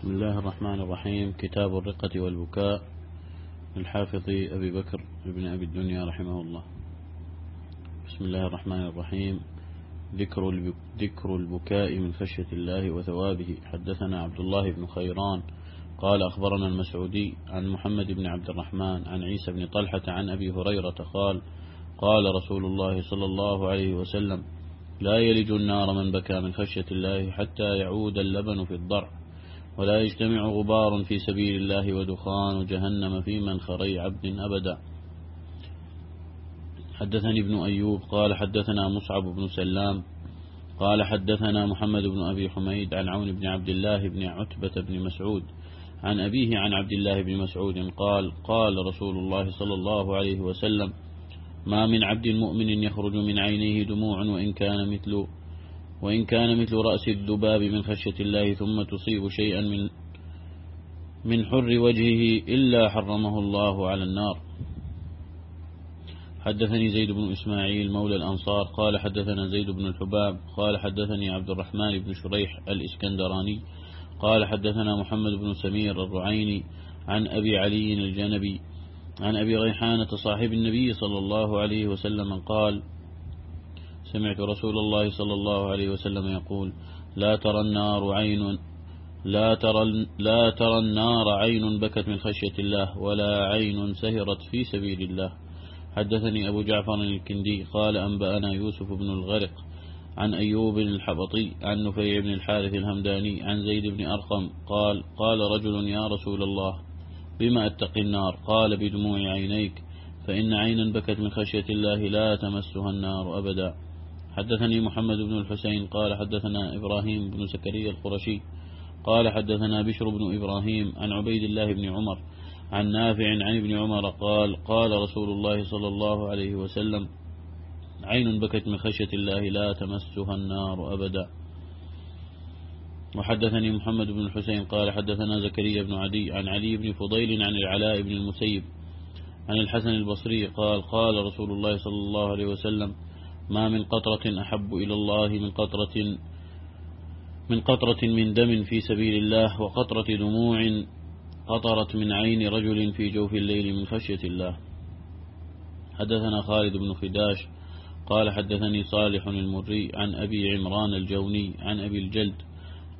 بسم الله الرحمن الرحيم. كتاب الرقة والبكاء. للحافظ أبي بكر بن أبي الدنيا رحمه الله. بسم الله الرحمن الرحيم. ذكر ذكر البكاء من خشية الله وثوابه. حدثنا عبد الله بن خيران. قال أخبرنا المسعودي عن محمد بن عبد الرحمن عن عيسى بن طلحة عن أبي هريرة قال قال رسول الله صلى الله عليه وسلم لا يلج النار من بكى من خشية الله حتى يعود اللبن في الضرع. ولا يجتمع غبار في سبيل الله ودخان جهنم في منخري عبد أبدا. حدثني ابن أيوب قال حدثنا مصعب بن سلام قال حدثنا محمد بن أبي حميد عن عون بن عبد الله بن عتبة بن مسعود عن أبيه عن عبد الله بن مسعود قال قال رسول الله صلى الله عليه وسلم ما من عبد مؤمن يخرج من عينيه دموع وإن كان مثل وإن كان مثل رأس الذباب من خشية الله ثم تصيب شيئا من من حر وجهه إلا حرمه الله على النار. حدثني زيد بن إسماعيل مولى الأنصار قال حدثنا زيد بن الحباب قال حدثني عبد الرحمن بن شريح الإسكندراني قال حدثنا محمد بن سمير الرعيني عن أبي علي الجنبي عن أبي ريحانة صاحب النبي صلى الله عليه وسلم قال سمعت رسول الله صلى الله عليه وسلم يقول لا ترى النار عين لا ترى, لا ترى النار عين بكت من خشية الله ولا عين سهرت في سبيل الله. حدثني أبو جعفر الكندي قال أنبأنا يوسف بن الغرق عن أيوب الحبطي عن نفيع بن الحارث الهمداني عن زيد بن أرقم قال قال رجل يا رسول الله بما أتقي النار؟ قال بدموع عينيك فإن عينا بكت من خشية الله لا تمسها النار أبدا. حدثني محمد بن الحسين قال حدثنا إبراهيم بن زكريا القرشي قال حدثنا بشر بن إبراهيم عن عبيد الله بن عمر عن نافع عن ابن عمر قال قال رسول الله صلى الله عليه وسلم عين بكت من خشية الله لا تمسها النار أبدا. وحدثني محمد بن الحسين قال حدثنا زكريا بن عدي عن علي بن فضيل عن العلاء بن المسيب عن الحسن البصري قال قال رسول الله صلى الله عليه وسلم ما من قطرة أحب إلى الله من قطرة من قطرة من دم في سبيل الله وقطرة دموع قطرت من عين رجل في جوف الليل من خشية الله. حدثنا خالد بن خداش قال حدثني صالح المري عن أبي عمران الجوني عن أبي الجلد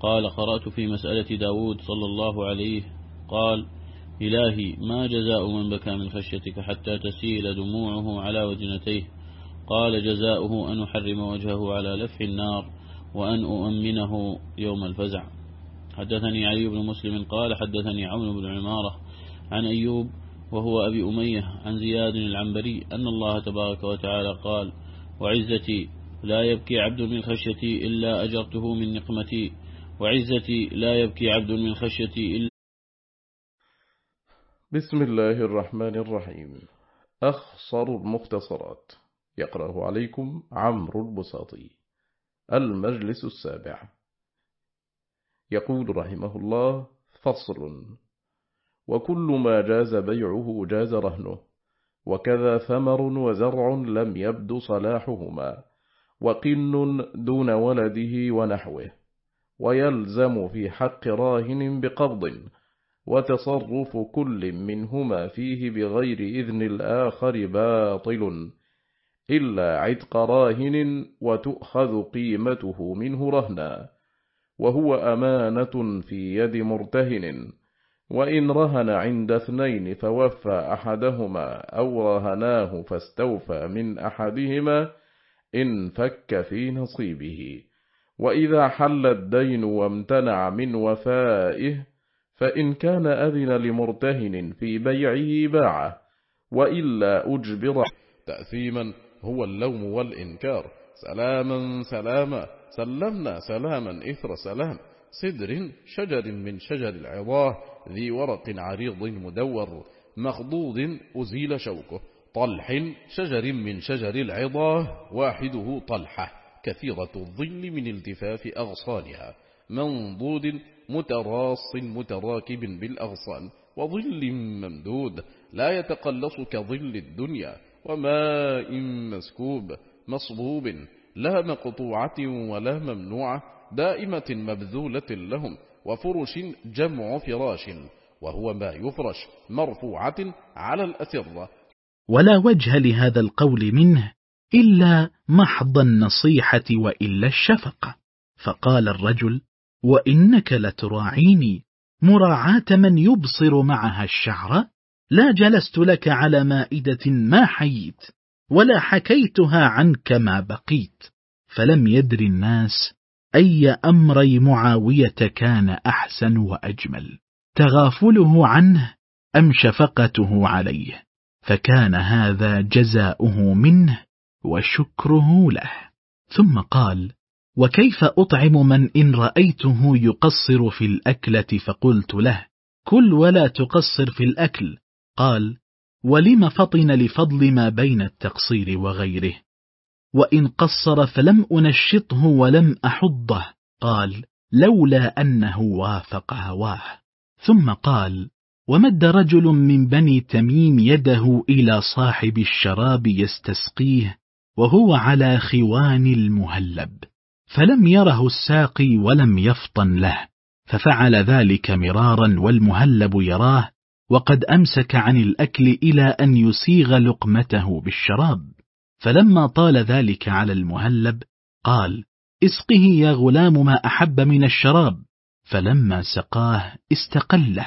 قال قرأت في مسألة داود صلى الله عليه قال إلهي ما جزاء من بكى من خشيتك حتى تسيل دموعه على وجنتيه قال جزاؤه أن أحرم وجهه على لفح النار وأن أؤمنه يوم الفزع. حدثني علي بن مسلم قال حدثني عون بن عمارة عن أيوب وهو أبي أمية عن زياد العنبري أن الله تبارك وتعالى قال وعزتي لا يبكي عبد من خشيتي إلا أجرته من نقمتي. وعزتي لا يبكي عبد من خشيتي إلا بسم الله الرحمن الرحيم. أخصر المختصرات. يقرأه عليكم عمرو البساطي. المجلس السابع. يقول رحمه الله فصل. وكل ما جاز بيعه جاز رهنه وكذا ثمر وزرع لم يبد صلاحهما وقن دون ولده ونحوه ويلزم في حق راهن بقبض وتصرف كل منهما فيه بغير إذن الآخر باطل. إلا عتق راهن وتؤخذ قيمته منه رهنا وهو أمانة في يد مرتهن وإن رهن عند اثنين فوفى أحدهما أو رهناه فاستوفى من أحدهما إن فك في نصيبه وإذا حل الدين وامتنع من وفائه فإن كان أذن لمرتهن في بيعه باعه وإلا أجبر تأثيما هو اللوم والإنكار. سلاما سلاما سلمنا سلاما إثر سلام. صدر شجر من شجر العظاه ذي ورق عريض مدور. مخضوض أزيل شوكه. طلح شجر من شجر العظاه واحدة طلحة. كثيرة الظل من التفاف أغصانها. منضود متراص متراكب بالأغصان. وظل ممدود لا يتقلص كظل الدنيا. وماء مسكوب مصبوب لا مقطوعة ولا ممنوعة دائمة مبذولة لهم وفرش جمع فراش وهو ما يفرش مرفوعة على الأسرة ولا وجه لهذا القول منه إلا محض النصيحة وإلا الشفقة. فقال الرجل وإنك لتراعيني مراعاة من يبصر معها الشعر؟ لا جلست لك على مائدة ما حييت ولا حكيتها عنك ما بقيت. فلم يدر الناس أي أمري معاوية كان أحسن وأجمل. تغافله عنه أم شفقته عليه؟ فكان هذا جزاؤه منه وشكره له. ثم قال وكيف أطعم من إن رأيته يقصر في الأكلة؟ فقلت له كل ولا تقصر في الأكل قال ولم فطن لفضل ما بين التقصير وغيره؟ وإن قصر فلم أنشطه ولم أحضه. قال لولا أنه وافق هواه. ثم قال ومد رجل من بني تميم يده إلى صاحب الشراب يستسقيه وهو على خوان المهلب فلم يره الساقي ولم يفطن له ففعل ذلك مرارا والمهلب يراه وقد أمسك عن الأكل إلى أن يسيغ لقمته بالشراب. فلما طال ذلك على المهلب قال اسقه يا غلام ما أحب من الشراب. فلما سقاه استقله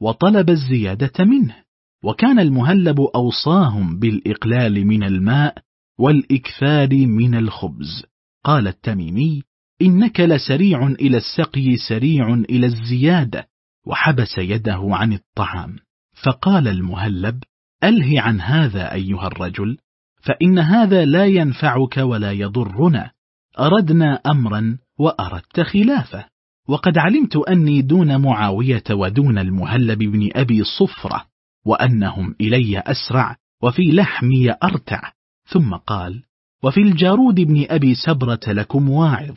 وطلب الزيادة منه. وكان المهلب أوصاهم بالإقلال من الماء والإكثار من الخبز. قال التميمي إنك لسريع إلى السقي سريع إلى الزيادة. وحبس يده عن الطعام. فقال المهلب أله عن هذا أيها الرجل فإن هذا لا ينفعك ولا يضرنا. أردنا أمرا وأردت خلافه. وقد علمت أني دون معاوية ودون المهلب بن أبي صفرة وأنهم إلي أسرع وفي لحمي أرتع. ثم قال وفي الجارود بن أبي سبرة لكم واعظ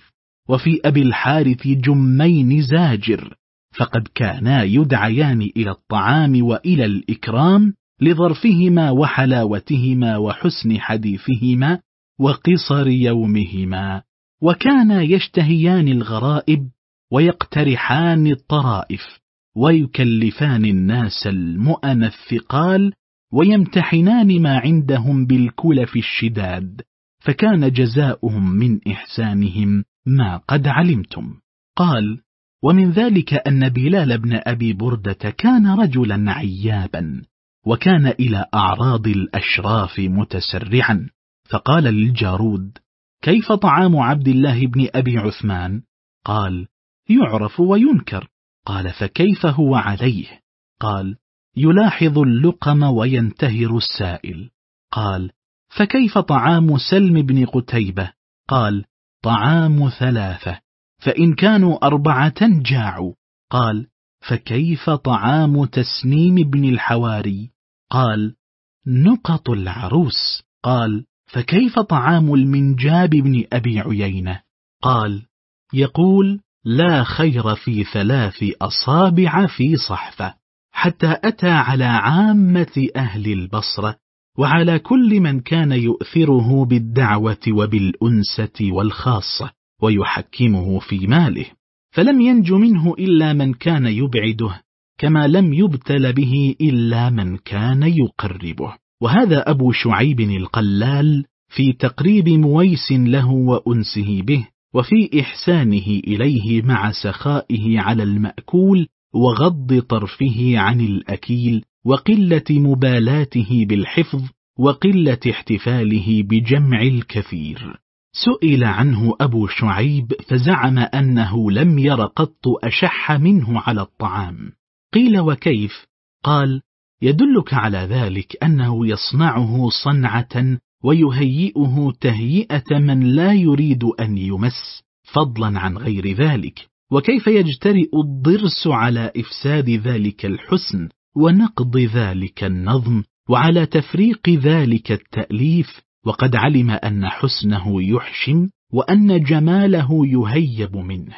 وفي أبي الحارث جمين زاجر. فقد كانا يدعيان إلى الطعام وإلى الإكرام لظرفهما وحلاوتهما وحسن حديثهما وقصر يومهما. وكانا يشتهيان الغرائب ويقترحان الطرائف ويكلفان الناس المؤن الثقال ويمتحنان ما عندهم بالكلف الشداد. فكان جزاؤهم من إحسانهم ما قد علمتم. قال ومن ذلك أن بلال بن أبي بردة كان رجلا عيابا وكان إلى أعراض الأشراف متسرعا. فقال للجارود كيف طعام عبد الله بن أبي عثمان؟ قال يعرف وينكر. قال فكيف هو عليه؟ قال يلاحظ اللقم وينتهر السائل. قال فكيف طعام سلم بن قتيبة؟ قال طعام ثلاثة. فإن كانوا أربعة جاعوا. قال فكيف طعام تسنيم بن الحواري؟ قال نقط العروس. قال فكيف طعام المنجاب بن أبي عيينة؟ قال يقول لا خير في ثلاث أصابع في صحفة حتى أتى على عامة أهل البصرة وعلى كل من كان يؤثره بالدعوة وبالأنسة والخاصة. ويحكمه في ماله. فلم ينج منه إلا من كان يبعده كما لم يبتل به إلا من كان يقربه. وهذا أبو شعيب القلال في تقريب مويس له وأنسه به وفي إحسانه إليه مع سخائه على المأكول وغض طرفه عن الأكيل وقلة مبالاته بالحفظ وقلة احتفاله بجمع الكثير سئل عنه أبو شعيب فزعم أنه لم ير قط أشح منه على الطعام. قيل وكيف؟ قال يدلك على ذلك أنه يصنعه صنعة ويهيئه تهيئة من لا يريد أن يمس فضلا عن غير ذلك. وكيف يجترئ الضرس على إفساد ذلك الحسن ونقض ذلك النظم وعلى تفريق ذلك التأليف؟ وقد علم أن حسنه يحشم وأن جماله يهيب منه.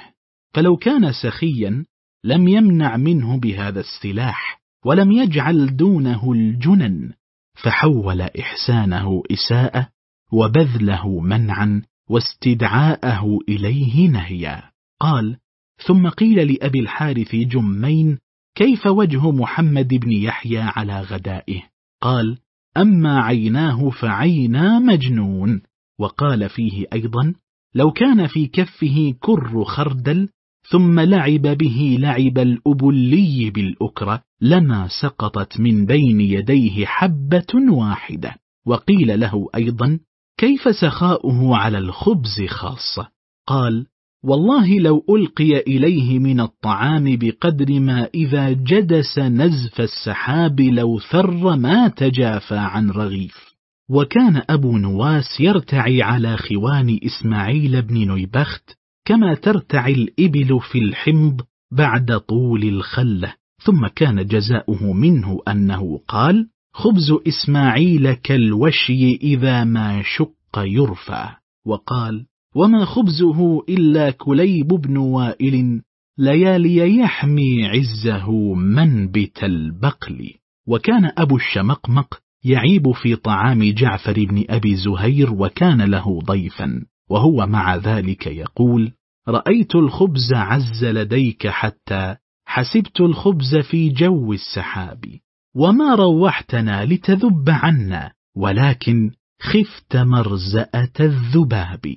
فلو كان سخيا لم يمنع منه بهذا السلاح ولم يجعل دونه الجنن فحول إحسانه إساءة وبذله منعا واستدعاءه إليه نهيا. قال ثم قيل لأبي الحارث جمين كيف وجه محمد بن يحيى على غدائه؟ قال أما عيناه فعينا مجنون. وقال فيه أيضا لو كان في كفه كر خردل ثم لعب به لعب الأبلي بالأكرة لما سقطت من بين يديه حبة واحدة. وقيل له أيضا كيف سخاؤه على الخبز خاصة؟ قال والله لو ألقي إليه من الطعام بقدر ما إذا جدس نزف السحاب لو ثر ما تجافى عن رغيف. وكان أبو نواس يرتعي على خوان إسماعيل بن نيبخت كما ترتعي الإبل في الحمض بعد طول الخلة ثم كان جزاؤه منه أنه قال خبز إسماعيل كالوشي إذا ما شق يرفع. وقال وما خبزه إلا كليب بن وائل ليالي يحمي عزه منبت البقل. وكان أبو الشمقمق يعيب في طعام جعفر بن أبي زهير وكان له ضيفا. وهو مع ذلك يقول رأيت الخبز عز لديك حتى حسبت الخبز في جو السحاب. وما روحتنا لتذب عنا ولكن خفت مرزأة الذباب.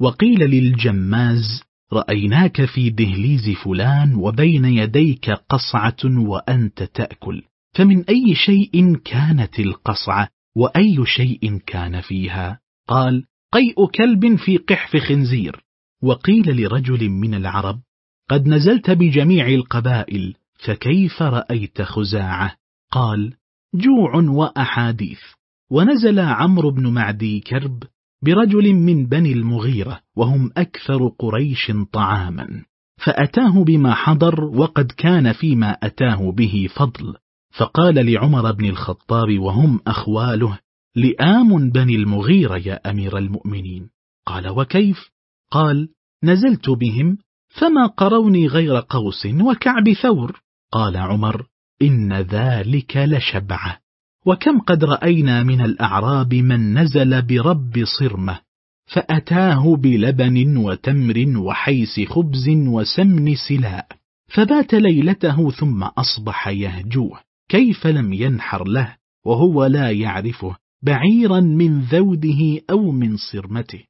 وقيل للجماز رأيناك في دهليز فلان وبين يديك قصعة وأنت تأكل. فمن أي شيء كانت القصعة وأي شيء كان فيها؟ قال قيء كلب في قحف خنزير. وقيل لرجل من العرب قد نزلت بجميع القبائل فكيف رأيت خزاعة؟ قال جوع وأحاديث. ونزل عمرو بن معدي كرب برجل من بني المغيرة وهم أكثر قريش طعاما. فأتاه بما حضر وقد كان فيما أتاه به فضل. فقال لعمر بن الخطاب وهم أخواله لآم بني المغيرة يا أمير المؤمنين. قال وكيف؟ قال نزلت بهم فما قروني غير قوس وكعب ثور. قال عمر إن ذلك لشبعة. وكم قد رأينا من الأعراب من نزل برب صرمة فأتاه بلبن وتمر وحيس خبز وسمن سلاء فبات ليلته ثم أصبح يهجوه كيف لم ينحر له وهو لا يعرفه بعيرا من ذوده أو من صرمته.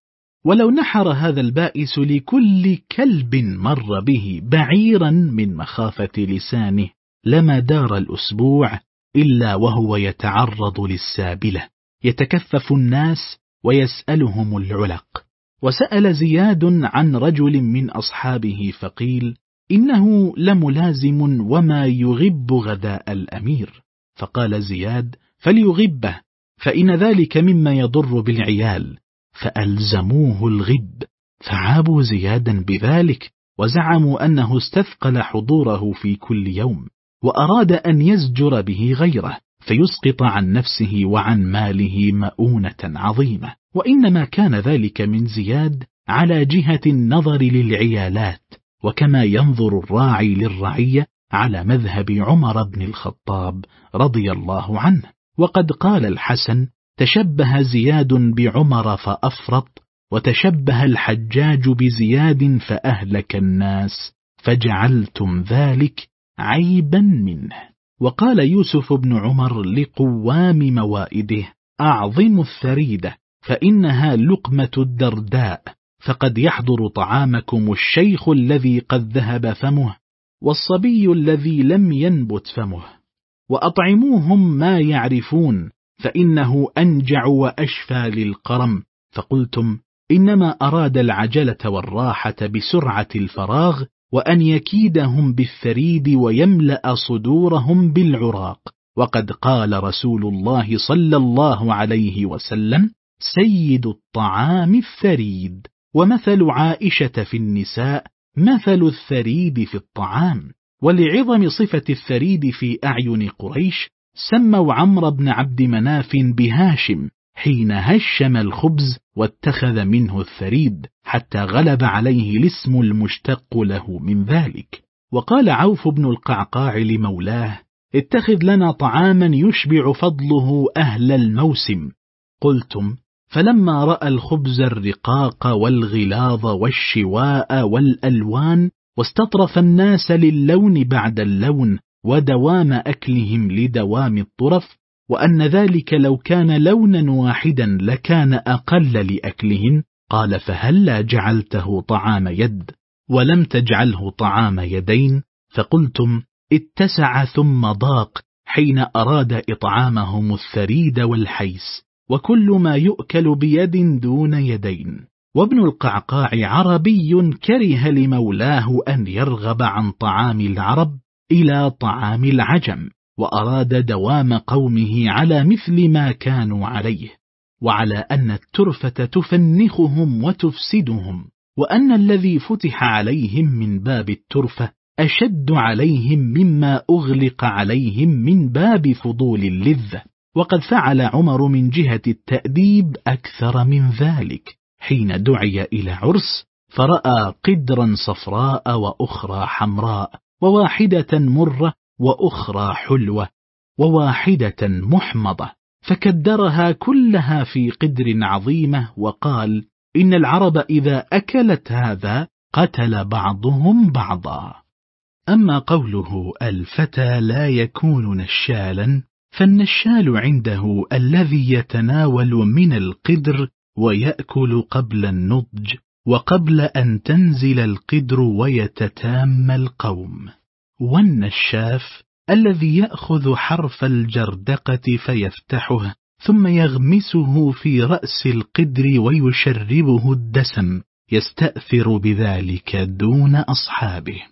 ولو نحر هذا البائس لكل كلب مر به بعيرا من مخافة لسانه لما دار الأسبوع إلا وهو يتعرض للسابلة. يتكفف الناس ويسألهم العلق. وسأل زياد عن رجل من أصحابه فقيل إنه لملازم وما يغب غداء الأمير. فقال زياد فليغبه فإن ذلك مما يضر بالعيال. فألزموه الغب. فعابوا زيادا بذلك وزعموا أنه استثقل حضوره في كل يوم. وأراد أن يزجر به غيره فيسقط عن نفسه وعن ماله مؤونة عظيمة. وإنما كان ذلك من زياد على جهة النظر للعيالات وكما ينظر الراعي للرعية على مذهب عمر بن الخطاب رضي الله عنه. وقد قال الحسن تشبه زياد بعمر فأفرط وتشبه الحجاج بزياد فأهلك الناس فجعلتم ذلك عيبا منه. وقال يوسف بن عمر لقوام موائده أعظم الثريدة فإنها لقمة الدرداء فقد يحضر طعامكم الشيخ الذي قد ذهب فمه والصبي الذي لم ينبت فمه. وأطعموهم ما يعرفون فإنه أنجع وأشفى للقرم. فقلتم إنما أراد العجلة والراحة بسرعة الفراغ وأن يكيدهم بالثريد ويملأ صدورهم بالعراق. وقد قال رسول الله صلى الله عليه وسلم سيد الطعام الثريد. ومثل عائشة في النساء مثل الثريد في الطعام. ولعظم صفة الثريد في أعين قريش سموا عمرو بن عبد مناف بهاشم. حين هشم الخبز واتخذ منه الثريد حتى غلب عليه الاسم المشتق له من ذلك. وقال عوف بن القعقاع لمولاه اتخذ لنا طعاما يشبع فضله أهل الموسم. قلتم فلما رأى الخبز الرقاق والغلاظ والشواء والألوان واستطرف الناس للون بعد اللون ودوام أكلهم لدوام الطرف وأن ذلك لو كان لونا واحدا لكان أقل لأكلهن. قال فهلا جعلته طعام يد ولم تجعله طعام يدين؟ فقلتم اتسع ثم ضاق حين أراد إطعامهم الثريد والحيس وكل ما يؤكل بيد دون يدين. وابن القعقاع عربي كره لمولاه أن يرغب عن طعام العرب إلى طعام العجم. وأراد دوام قومه على مثل ما كانوا عليه وعلى أن الترفة تفنخهم وتفسدهم وأن الذي فتح عليهم من باب الترفة أشد عليهم مما أغلق عليهم من باب فضول اللذة. وقد فعل عمر من جهة التأديب أكثر من ذلك حين دعي إلى عرس فرأى قدرا صفراء وأخرى حمراء وواحدة مرة وأخرى حلوة وواحدة محمضة فكدرها كلها في قدر عظيمة وقال إن العرب إذا أكلت هذا قتل بعضهم بعضا. أما قوله الفتى لا يكون نشالا فالنشال عنده الذي يتناول من القدر ويأكل قبل النضج وقبل أن تنزل القدر ويتتام القوم. والنشاف الذي يأخذ حرف الجردقة فيفتحه ثم يغمسه في رأس القدر ويشربه الدسم يستأثر بذلك دون أصحابه.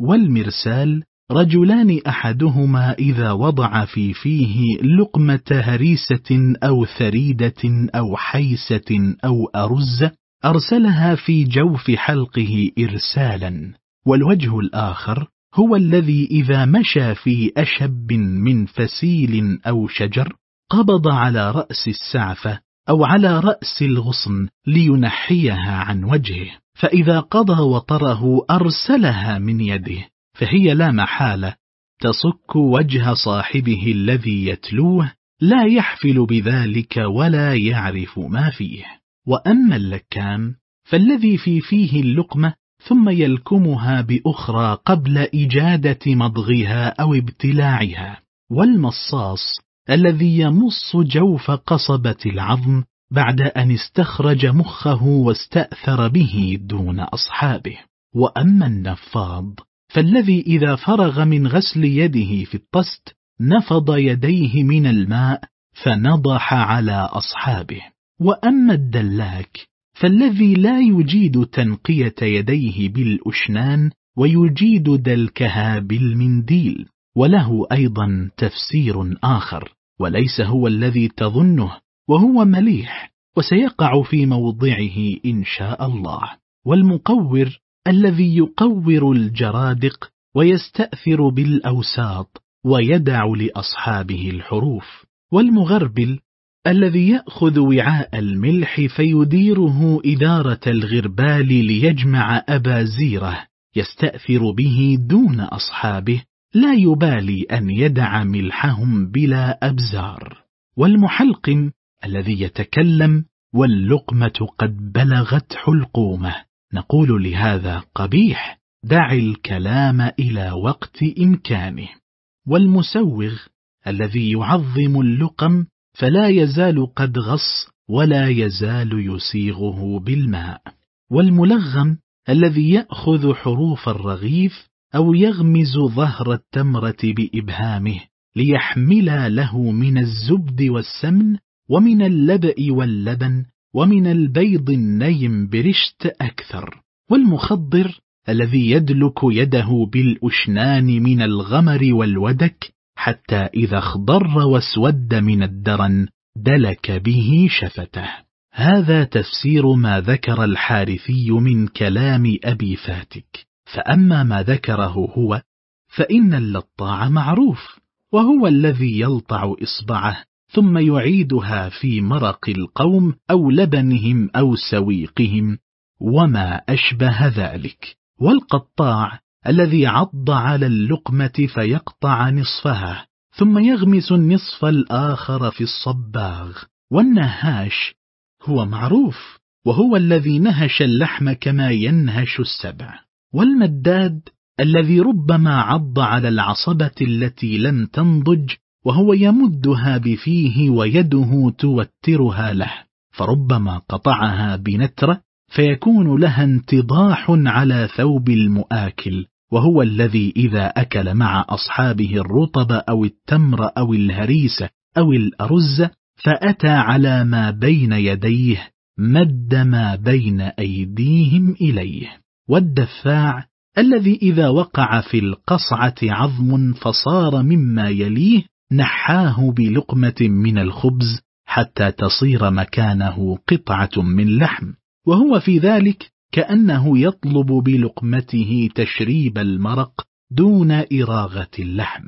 والمرسال رجلان أحدهما إذا وضع في فيه لقمة هريسة أو ثريدة أو حيسة أو أرز أرسلها في جوف حلقه إرسالا. والوجه الآخر هو الذي إذا مشى في أشب من فسيل أو شجر قبض على رأس السعفة أو على رأس الغصن لينحيها عن وجهه فإذا قضى وطره أرسلها من يده فهي لا محالة تصك وجه صاحبه الذي يتلوه لا يحفل بذلك ولا يعرف ما فيه. وأما اللكام فالذي في فيه اللقمة ثم يلكمها بأخرى قبل إجادة مضغها أو ابتلاعها. والمصاص الذي يمص جوف قصبة العظم بعد أن استخرج مخه واستأثر به دون أصحابه. وأما النفاض فالذي إذا فرغ من غسل يده في الطست نفض يديه من الماء فنضح على أصحابه. وأما الدلاك فالذي لا يجيد تنقية يديه بالأشنان ويجيد دلكها بالمنديل وله أيضا تفسير آخر وليس هو الذي تظنه وهو مليح وسيقع في موضعه إن شاء الله. والمقور الذي يقور الجرادق ويستأثر بالأوساط ويدع لأصحابه الحروف والمغربل الذي يأخذ وعاء الملح فيديره إدارة الغربال ليجمع أبازيره يستأثر به دون أصحابه لا يبالي أن يدع ملحهم بلا أبزار. والمحلقم الذي يتكلم واللقمة قد بلغت حلقومه. نقول لهذا قبيح دع الكلام إلى وقت إمكانه. والمسوغ الذي يعظم اللقم فلا يزال قد غص ولا يزال يسيغه بالماء. والملغم الذي يأخذ حروف الرغيف أو يغمز ظهر التمرة بإبهامه ليحمل له من الزبد والسمن ومن اللبأ واللبن ومن البيض النيم برشت أكثر. والمخضر الذي يدلك يده بالأشنان من الغمر والودك حتى إذا اخضر واسود من الدرن دلك به شفتة. هذا تفسير ما ذكر الحارثي من كلام أبي فاتك. فأما ما ذكره هو فإن اللطاع معروف وهو الذي يلطع إصبعه ثم يعيدها في مرق القوم أو لبنهم أو سويقهم وما أشبه ذلك. والقطاع الذي عض على اللقمة فيقطع نصفها ثم يغمس النصف الآخر في الصباغ. والنهاش هو معروف وهو الذي نهش اللحم كما ينهش السبع. والمداد الذي ربما عض على العصبة التي لم تنضج وهو يمدها بفيه ويده توترها له فربما قطعها بنترة فيكون لها انتضاح على ثوب المؤاكل. وهو الذي إذا أكل مع أصحابه الرطب أو التمر أو الهريس أو الأرز فأتى على ما بين يديه مد ما بين أيديهم إليه. والدفاع الذي إذا وقع في القصعة عظم فصار مما يليه نحاه بلقمة من الخبز حتى تصير مكانه قطعة من لحم. وهو في ذلك كأنه يطلب بلقمته تشريب المرق دون إراغة اللحم.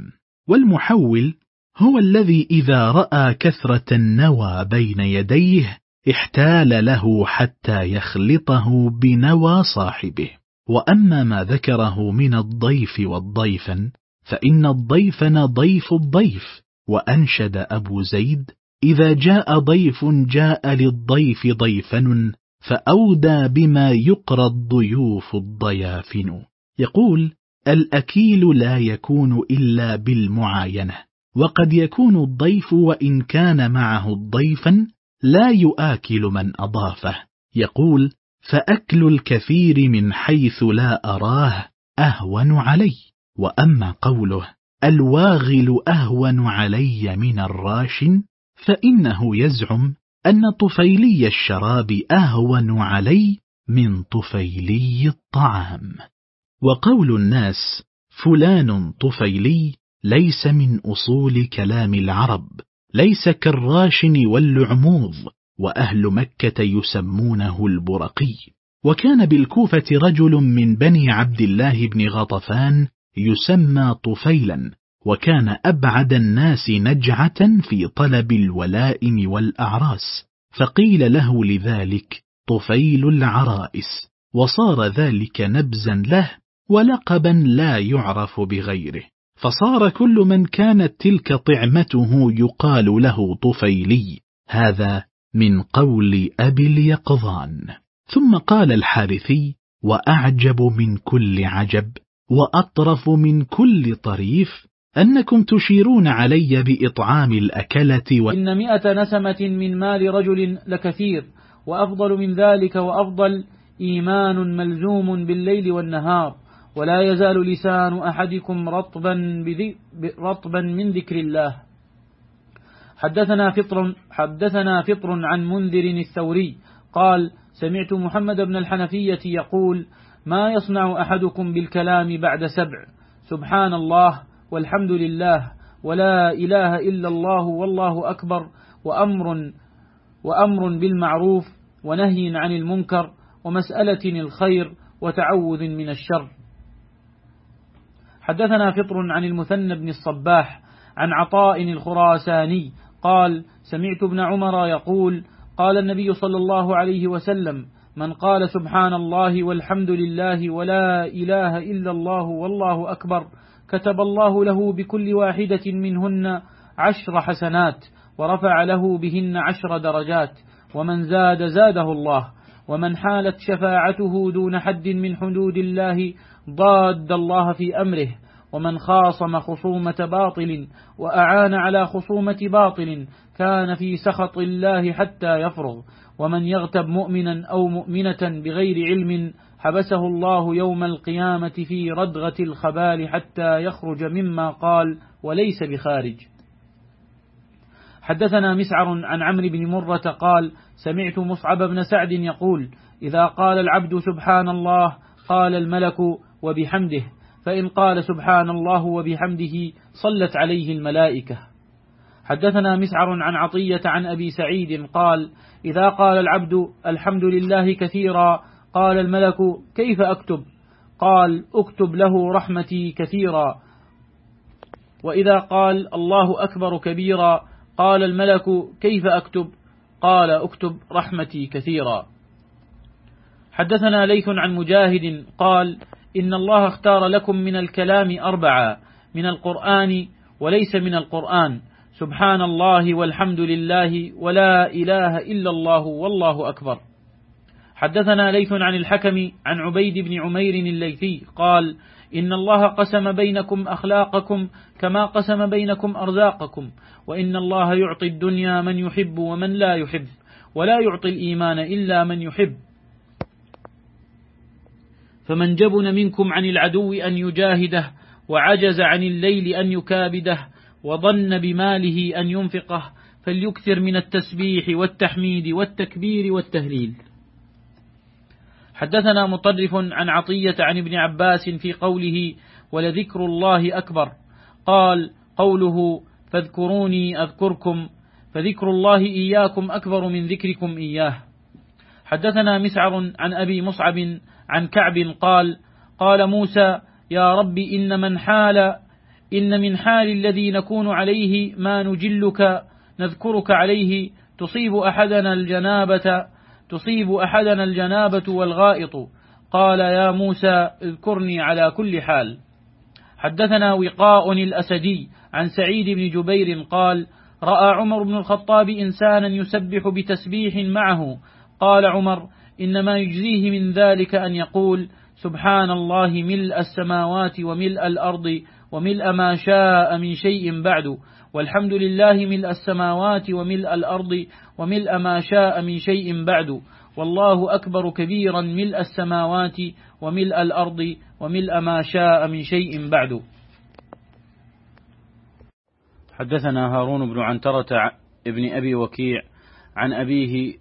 والمحول هو الذي إذا رأى كثرة النوى بين يديه احتال له حتى يخلطه بنوى صاحبه. وأما ما ذكره من الضيف والضيفا فإن الضيفن ضيف الضيف وأنشد أبو زيد إذا جاء ضيف جاء للضيف ضيفن فأودى بما يقرى الضيوف الضيافن. يقول الأكيل لا يكون إلا بالمعاينة وقد يكون الضيف وإن كان معه الضيفا لا يآكل من أضافه. يقول فأكل الكثير من حيث لا أراه أهون علي. وأما قوله الواغل أهون علي من الراشن فإنه يزعم أن طفيلي الشراب أهون علي من طفيلي الطعام. وقول الناس فلان طفيلي ليس من أصول كلام العرب ليس كالراشن واللعموظ وأهل مكة يسمونه البرقي. وكان بالكوفة رجل من بني عبد الله بن غطفان يسمى طفيلا وكان أبعد الناس نجعة في طلب الولائم والأعراس. فقيل له لذلك طفيل العرائس. وصار ذلك نبزا له ولقبا لا يعرف بغيره. فصار كل من كانت تلك طعمته يقال له طفيلي. هذا من قول أبي اليقظان. ثم قال الحارثي وأعجب من كل عجب وأطرف من كل طريف أنكم تشيرون علي بإطعام الأكلة و... إن مئة نسمة من مال رجل لكثير وأفضل من ذلك وأفضل إيمان ملزوم بالليل والنهار ولا يزال لسان أحدكم رطبا, بذي... رطبا من ذكر الله. حدثنا فطر, حدثنا فطر عن منذر الثوري قال سمعت محمد بن الحنفية يقول ما يصنع أحدكم بالكلام بعد سبع. سبحان الله. والحمد لله ولا إله إلا الله والله أكبر وأمر وأمر بالمعروف ونهي عن المنكر ومسألة الخير وتعوذ من الشر. حدثنا فطر عن المثنى بن الصباح عن عطاء الخراساني قال سمعت ابن عمر يقول قال النبي صلى الله عليه وسلم من قال سبحان الله والحمد لله ولا إله إلا الله والله أكبر كتب الله له بكل واحدة منهن عشر حسنات ورفع له بهن عشر درجات ومن زاد زاده الله ومن حالت شفاعته دون حد من حدود الله ضاد الله في أمره. ومن خاصم خصومة باطل وأعان على خصومة باطل كان في سخط الله حتى يفرغ. ومن يغتب مؤمنا أو مؤمنة بغير علم حبسه الله يوم القيامة في ردغة الخبال حتى يخرج مما قال وليس بخارج. حدثنا مسعر عن عمرو بن مرة قال سمعت مصعب بن سعد يقول إذا قال العبد سبحان الله قال الملك وبحمده. فإن قال سبحان الله وبحمده صلت عليه الملائكة. حدثنا مسعر عن عطية عن أبي سعيد قال إذا قال العبد الحمد لله كثيرا قال الملك كيف أكتب؟ قال اكتب له رحمتي كثيرا. وإذا قال الله أكبر كبيرا قال الملك كيف أكتب؟ قال اكتب رحمتي كثيرا. حدثنا ليث عن مجاهد قال إن الله اختار لكم من الكلام أربعة من القرآن وليس من القرآن. سبحان الله والحمد لله ولا إله إلا الله والله أكبر. حدثنا ليث عن الحكم عن عبيد بن عمير الليثي قال إن الله قسم بينكم أخلاقكم كما قسم بينكم أرزاقكم وإن الله يعطي الدنيا من يحب ومن لا يحب ولا يعطي الإيمان إلا من يحب. فمن جبن منكم عن العدو أن يجاهده وعجز عن الليل أن يكابده وظن بماله أن ينفقه فليكثر من التسبيح والتحميد والتكبير والتهليل. حدثنا مطرف عن عطية عن ابن عباس في قوله ولذكر الله أكبر قال قوله فاذكروني أذكركم فذكر الله إياكم أكبر من ذكركم إياه حدثنا مسعر عن أبي مصعب عن كعب قال قال موسى يا رب إن من حال إن من حال الذي نكون عليه ما نجلك نذكرك عليه تصيب أحدنا الجنابة تصيب أحدنا الجنابة والغائط. قال يا موسى اذكرني على كل حال. حدثنا وقاء الأسدي عن سعيد بن جبير قال رأى عمر بن الخطاب إنسانا يسبح بتسبيح معه. قال عمر إنما يجزيه من ذلك أن يقول سبحان الله ملء السماوات وملء الأرض وملء ما شاء من شيء بعد والحمد لله ملء السماوات وملء الأرض وملء ما شاء من شيء بعد والله أكبر كبيرا ملء السماوات وملء الأرض وملء ما شاء من شيء بعد. حدثنا هارون بن عنترة ابن أبي وكيع عن أبيه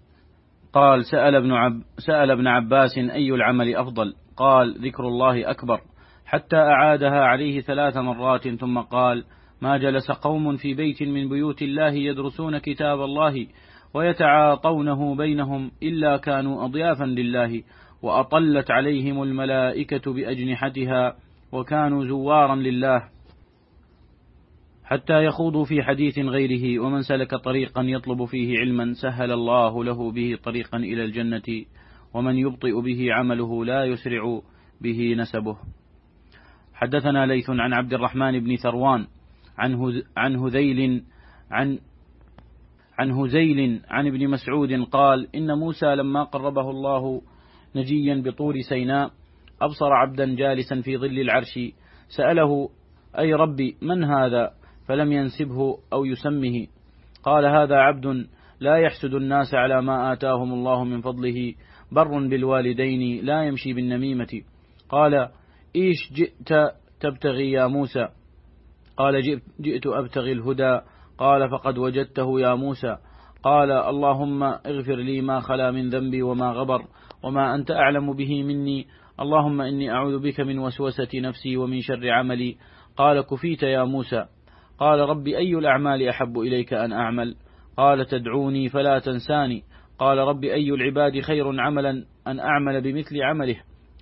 قال سأل ابن, عب سأل ابن عباس أي العمل أفضل؟ قال ذكر الله أكبر. حتى أعادها عليه ثلاث مرات ثم قال ما جلس قوم في بيت من بيوت الله يدرسون كتاب الله ويتعاطونه بينهم إلا كانوا أضيافا لله وأطلت عليهم الملائكة بأجنحتها وكانوا زوارا لله. حتى يخوضوا في حديث غيره ومن سلك طريقا يطلب فيه علما سهل الله له به طريقا إلى الجنة ومن يبطئ به عمله لا يسرع به نسبه. حدثنا ليث عن عبد الرحمن بن ثروان عن هذيل عن عن هزيل عن ابن مسعود قال إن موسى لما قربه الله نجيا بطور سيناء أبصر عبدا جالسا في ظل العرش سأله أي ربي من هذا؟ فلم ينسبه أو يسمه. قال هذا عبد لا يحسد الناس على ما آتاهم الله من فضله بر بالوالدين لا يمشي بالنميمة. قال إيش جئت تبتغي يا موسى؟ قال جئت أبتغي الهدى. قال فقد وجدته يا موسى. قال اللهم اغفر لي ما خلا من ذنبي وما غبر وما أنت أعلم به مني. اللهم إني أعوذ بك من وسوسة نفسي ومن شر عملي. قال كفيت يا موسى. قال ربي أي الأعمال أحب إليك أن أعمل؟ قال تدعوني فلا تنساني. قال ربي أي العباد خير عملا أن أعمل بمثل عمله؟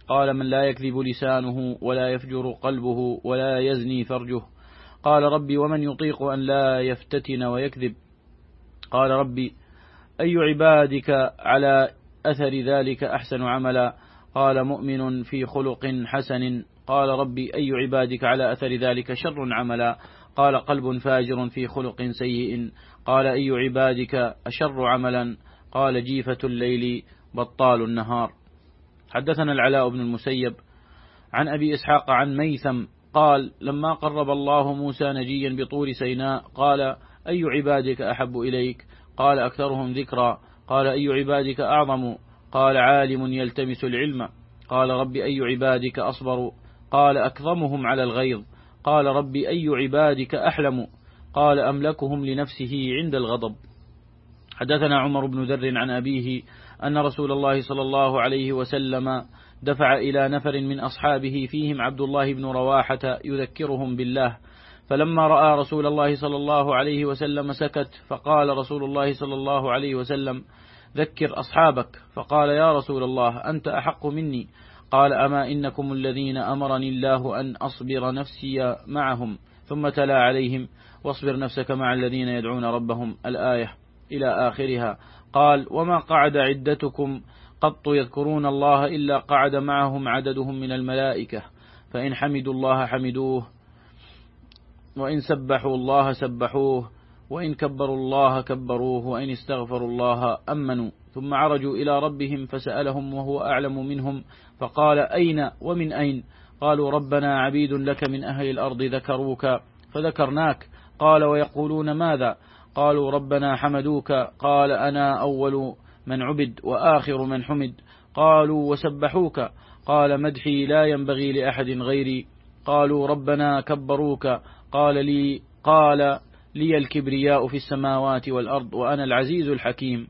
قال من لا يكذب لسانه ولا يفجر قلبه ولا يزني فرجه. قال ربي ومن يطيق أن لا يفتتن ويكذب؟ قال ربي أي عبادك على أثر ذلك أحسن عملا؟ قال مؤمن في خلق حسن. قال ربي أي عبادك على أثر ذلك شر عملا؟ قال قلب فاجر في خلق سيء قال أي عبادك أشر عملا؟ قال جيفة الليل بطال النهار. حدثنا العلاء بن المسيب عن أبي إسحاق عن ميثم قال لما قرب الله موسى نجيا بطور سيناء قال أي عبادك أحب إليك؟ قال أكثرهم ذكرا. قال أي عبادك أعظم؟ قال عالم يلتمس العلم. قال رب أي عبادك أصبر؟ قال أكظمهم على الغيظ. قال رب أي عبادك أحلم؟ قال أملكهم لنفسه عند الغضب. حدثنا عمر بن ذر عن أبيه أن رسول الله صلى الله عليه وسلم دفع إلى نفر من أصحابه فيهم عبد الله بن رواحة يذكرهم بالله. فلما رأى رسول الله صلى الله عليه وسلم سكت فقال رسول الله صلى الله عليه وسلم ذكر أصحابك. فقال يا رسول الله أنت أحق مني. قال أما إنكم الذين أمرني الله أن أصبر نفسي معهم ثم تلا عليهم واصبر نفسك مع الذين يدعون ربهم الآية إلى آخرها. قال وما قعد عدتكم قط يذكرون الله إلا قعد معهم عددهم من الملائكة فإن حمدوا الله حمدوه وإن سبحوا الله سبحوه وإن كبروا الله كبروه وإن استغفروا الله أمنوا. ثم عرجوا إلى ربهم فسألهم وهو أعلم منهم فقال أين ومن أين؟ قالوا ربنا عبيد لك من أهل الأرض ذكروك فذكرناك. قال ويقولون ماذا؟ قالوا ربنا حمدوك. قال أنا أول من عبد وآخر من حمد. قالوا وسبحوك. قال مدحي لا ينبغي لأحد غيري. قالوا ربنا كبروك. قال لي قال لي الكبرياء في السماوات والأرض وأنا العزيز الحكيم.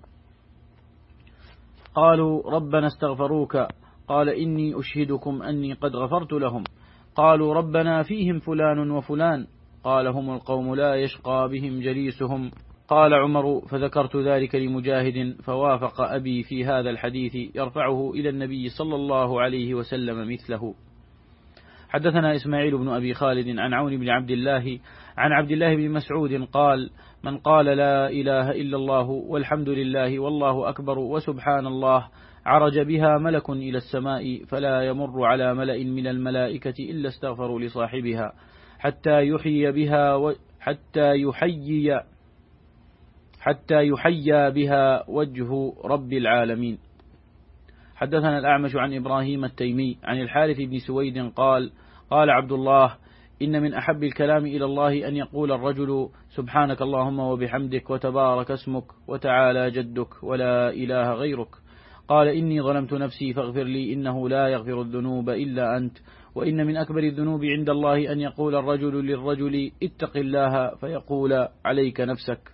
قالوا ربنا استغفروك. قال إني أشهدكم أني قد غفرت لهم. قالوا ربنا فيهم فلان وفلان. قال هم القوم لا يشقى بهم جليسهم. قال عمر فذكرت ذلك لمجاهد فوافق أبي في هذا الحديث يرفعه إلى النبي صلى الله عليه وسلم مثله. حدثنا إسماعيل بن أبي خالد عن عون بن عبد الله عن عبد الله بن مسعود قال من قال لا إله إلا الله والحمد لله والله أكبر وسبحان الله عرج بها ملك إلى السماء فلا يمر على ملأ من الملائكة إلا استغفروا لصاحبها حتى يحيي بها حتى يحيي حتى يحيى بها وجه رب العالمين. حدثنا الأعمش عن إبراهيم التيمي عن الحارث بن سويد قال قال عبد الله إن من أحب الكلام إلى الله أن يقول الرجل سبحانك اللهم وبحمدك وتبارك اسمك وتعالى جدك ولا إله غيرك. قال إني ظلمت نفسي فاغفر لي إنه لا يغفر الذنوب إلا أنت. وإن من أكبر الذنوب عند الله أن يقول الرجل للرجل اتق الله فيقول عليك نفسك.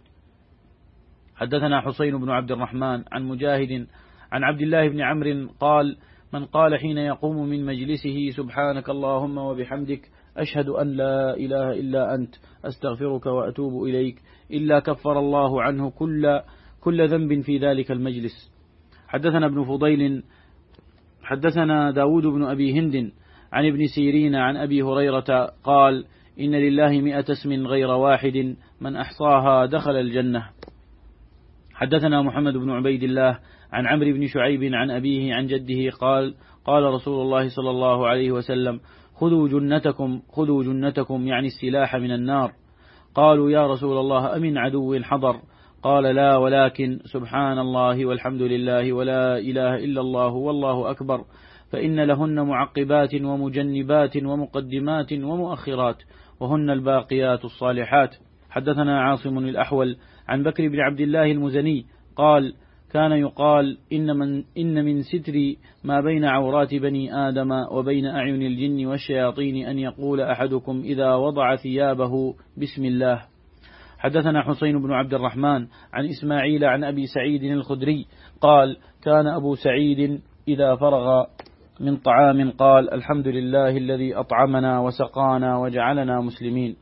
حدثنا حسين بن عبد الرحمن عن مجاهد عن عبد الله بن عمرو قال من قال حين يقوم من مجلسه سبحانك اللهم وبحمدك أشهد أن لا إله إلا أنت أستغفرك وأتوب إليك. إلا كفر الله عنه كل, كل ذنب في ذلك المجلس. حدثنا ابن فضيل حدثنا داود بن أبي هند عن ابن سيرين عن أبي هريرة قال إن لله مئة اسم غير واحد من أحصاها دخل الجنة. حدثنا محمد بن عبيد الله عن عمرو بن شعيب عن أبيه عن جده قال قال رسول الله صلى الله عليه وسلم خذوا جنتكم خذوا جنتكم يعني السلاح من النار. قالوا يا رسول الله أمن عدو حضر قال لا ولكن سبحان الله والحمد لله ولا إله إلا الله والله أكبر. فإن لهن معقبات ومجنبات ومقدمات ومؤخرات وهن الباقيات الصالحات. حدثنا عاصم الأحول عن بكر بن عبد الله المزني قال كان يقال إن من, إن من ستر ما بين عورات بني آدم وبين أعين الجن والشياطين أن يقول أحدكم إذا وضع ثيابه بسم الله. حدثنا حسين بن عبد الرحمن عن إسماعيل عن أبي سعيد الخدري قال كان أبو سعيد إذا فرغ من طعام قال الحمد لله الذي أطعمنا وسقانا وجعلنا مسلمين.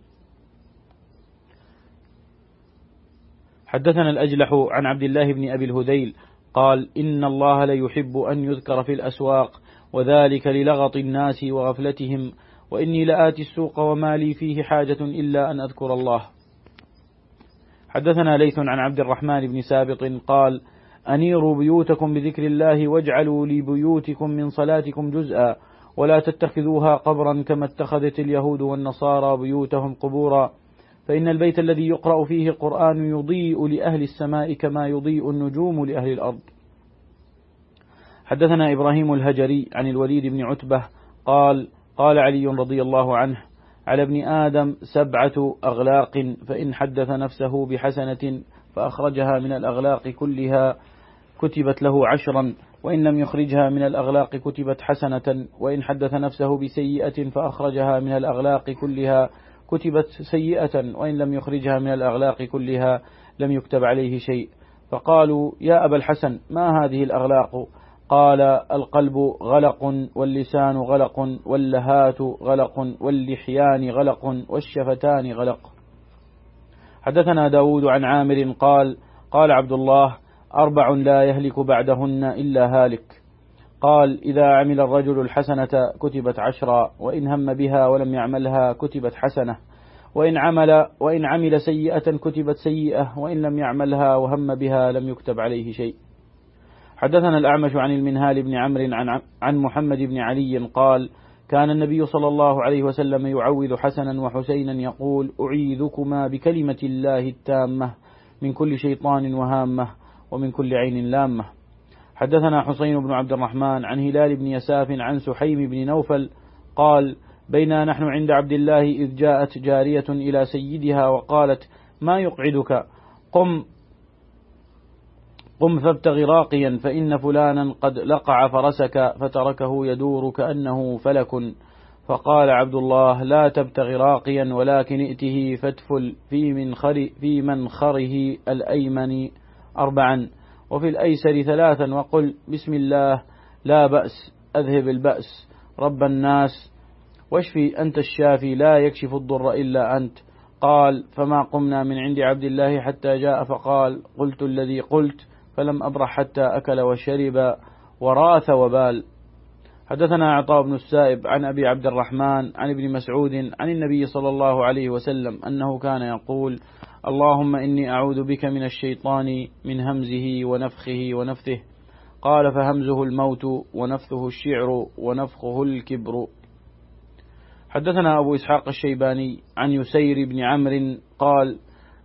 حدثنا الأجلح عن عبد الله بن أبي الهذيل قال إن الله ليحب أن يذكر في الأسواق وذلك للغط الناس وغفلتهم وإني لآتي السوق وما لي فيه حاجة إلا أن أذكر الله. حدثنا ليث عن عبد الرحمن بن سابط قال أنيروا بيوتكم بذكر الله واجعلوا لبيوتكم من صلاتكم جزءا ولا تتخذوها قبرا كما اتخذت اليهود والنصارى بيوتهم قبورا فإن البيت الذي يقرأ فيه القرآن يضيء لأهل السماء كما يضيء النجوم لأهل الأرض. حدثنا إبراهيم الهجري عن الوليد بن عتبة قال قال علي رضي الله عنه على ابن آدم سبعة أغلاق فإن حدث نفسه بحسنة فأخرجها من الأغلاق كلها كتبت له عشرا وإن لم يخرجها من الأغلاق كتبت حسنة وإن حدث نفسه بسيئة فأخرجها من الأغلاق كلها كتبت سيئة وإن لم يخرجها من الأغلاق كلها لم يكتب عليه شيء. فقالوا يا أبا الحسن ما هذه الأغلاق؟ قال القلب غلق واللسان غلق واللهات غلق واللحيان غلق والشفتان غلق. حدثنا داود عن عامر قال قال عبد الله أربع لا يهلك بعدهن إلا هالك. قال إذا عمل الرجل الحسنة كتبت عشرا وإن هم بها ولم يعملها كتبت حسنة. وإن عمل وإن عمل سيئة كتبت سيئة وإن لم يعملها وهم بها لم يكتب عليه شيء. حدثنا الأعمش عن المنهال بن عمرو عن, عن محمد بن علي قال كان النبي صلى الله عليه وسلم يعوذ حسنا وحسينا يقول أعيذكما بكلمة الله التامة من كل شيطان وهامة ومن كل عين لامة. حدثنا حسين بن عبد الرحمن عن هلال بن يساف عن سحيم بن نوفل قال بينا نحن عند عبد الله إذ جاءت جارية إلى سيدها وقالت ما يقعدك؟ قم قم فابتغ راقيا فإن فلانا قد لقع فرسك فتركه يدور كأنه فلك. فقال عبد الله لا تبتغ راقيا ولكن ائته فاتفل في منخر في منخره الأيمن أربعا. وفي الأيسر ثلاثا وقل بسم الله لا بأس أذهب البأس. رب الناس واشفي أنت الشافي لا يكشف الضر إلا أنت. قال فما قمنا من عند عبد الله حتى جاء فقال قلت الذي قلت. فلم أبرح حتى أكل وشرب وراث وبال. حدثنا عطاء بن السائب عن أبي عبد الرحمن عن ابن مسعود عن النبي صلى الله عليه وسلم أنه كان يقول اللهم إني أعوذ بك من الشيطان من همزه ونفخه ونفثه. قال فهمزه الموت ونفثه الشعر ونفخه الكبر. حدثنا أبو إسحاق الشيباني عن يسير بن عمرو قال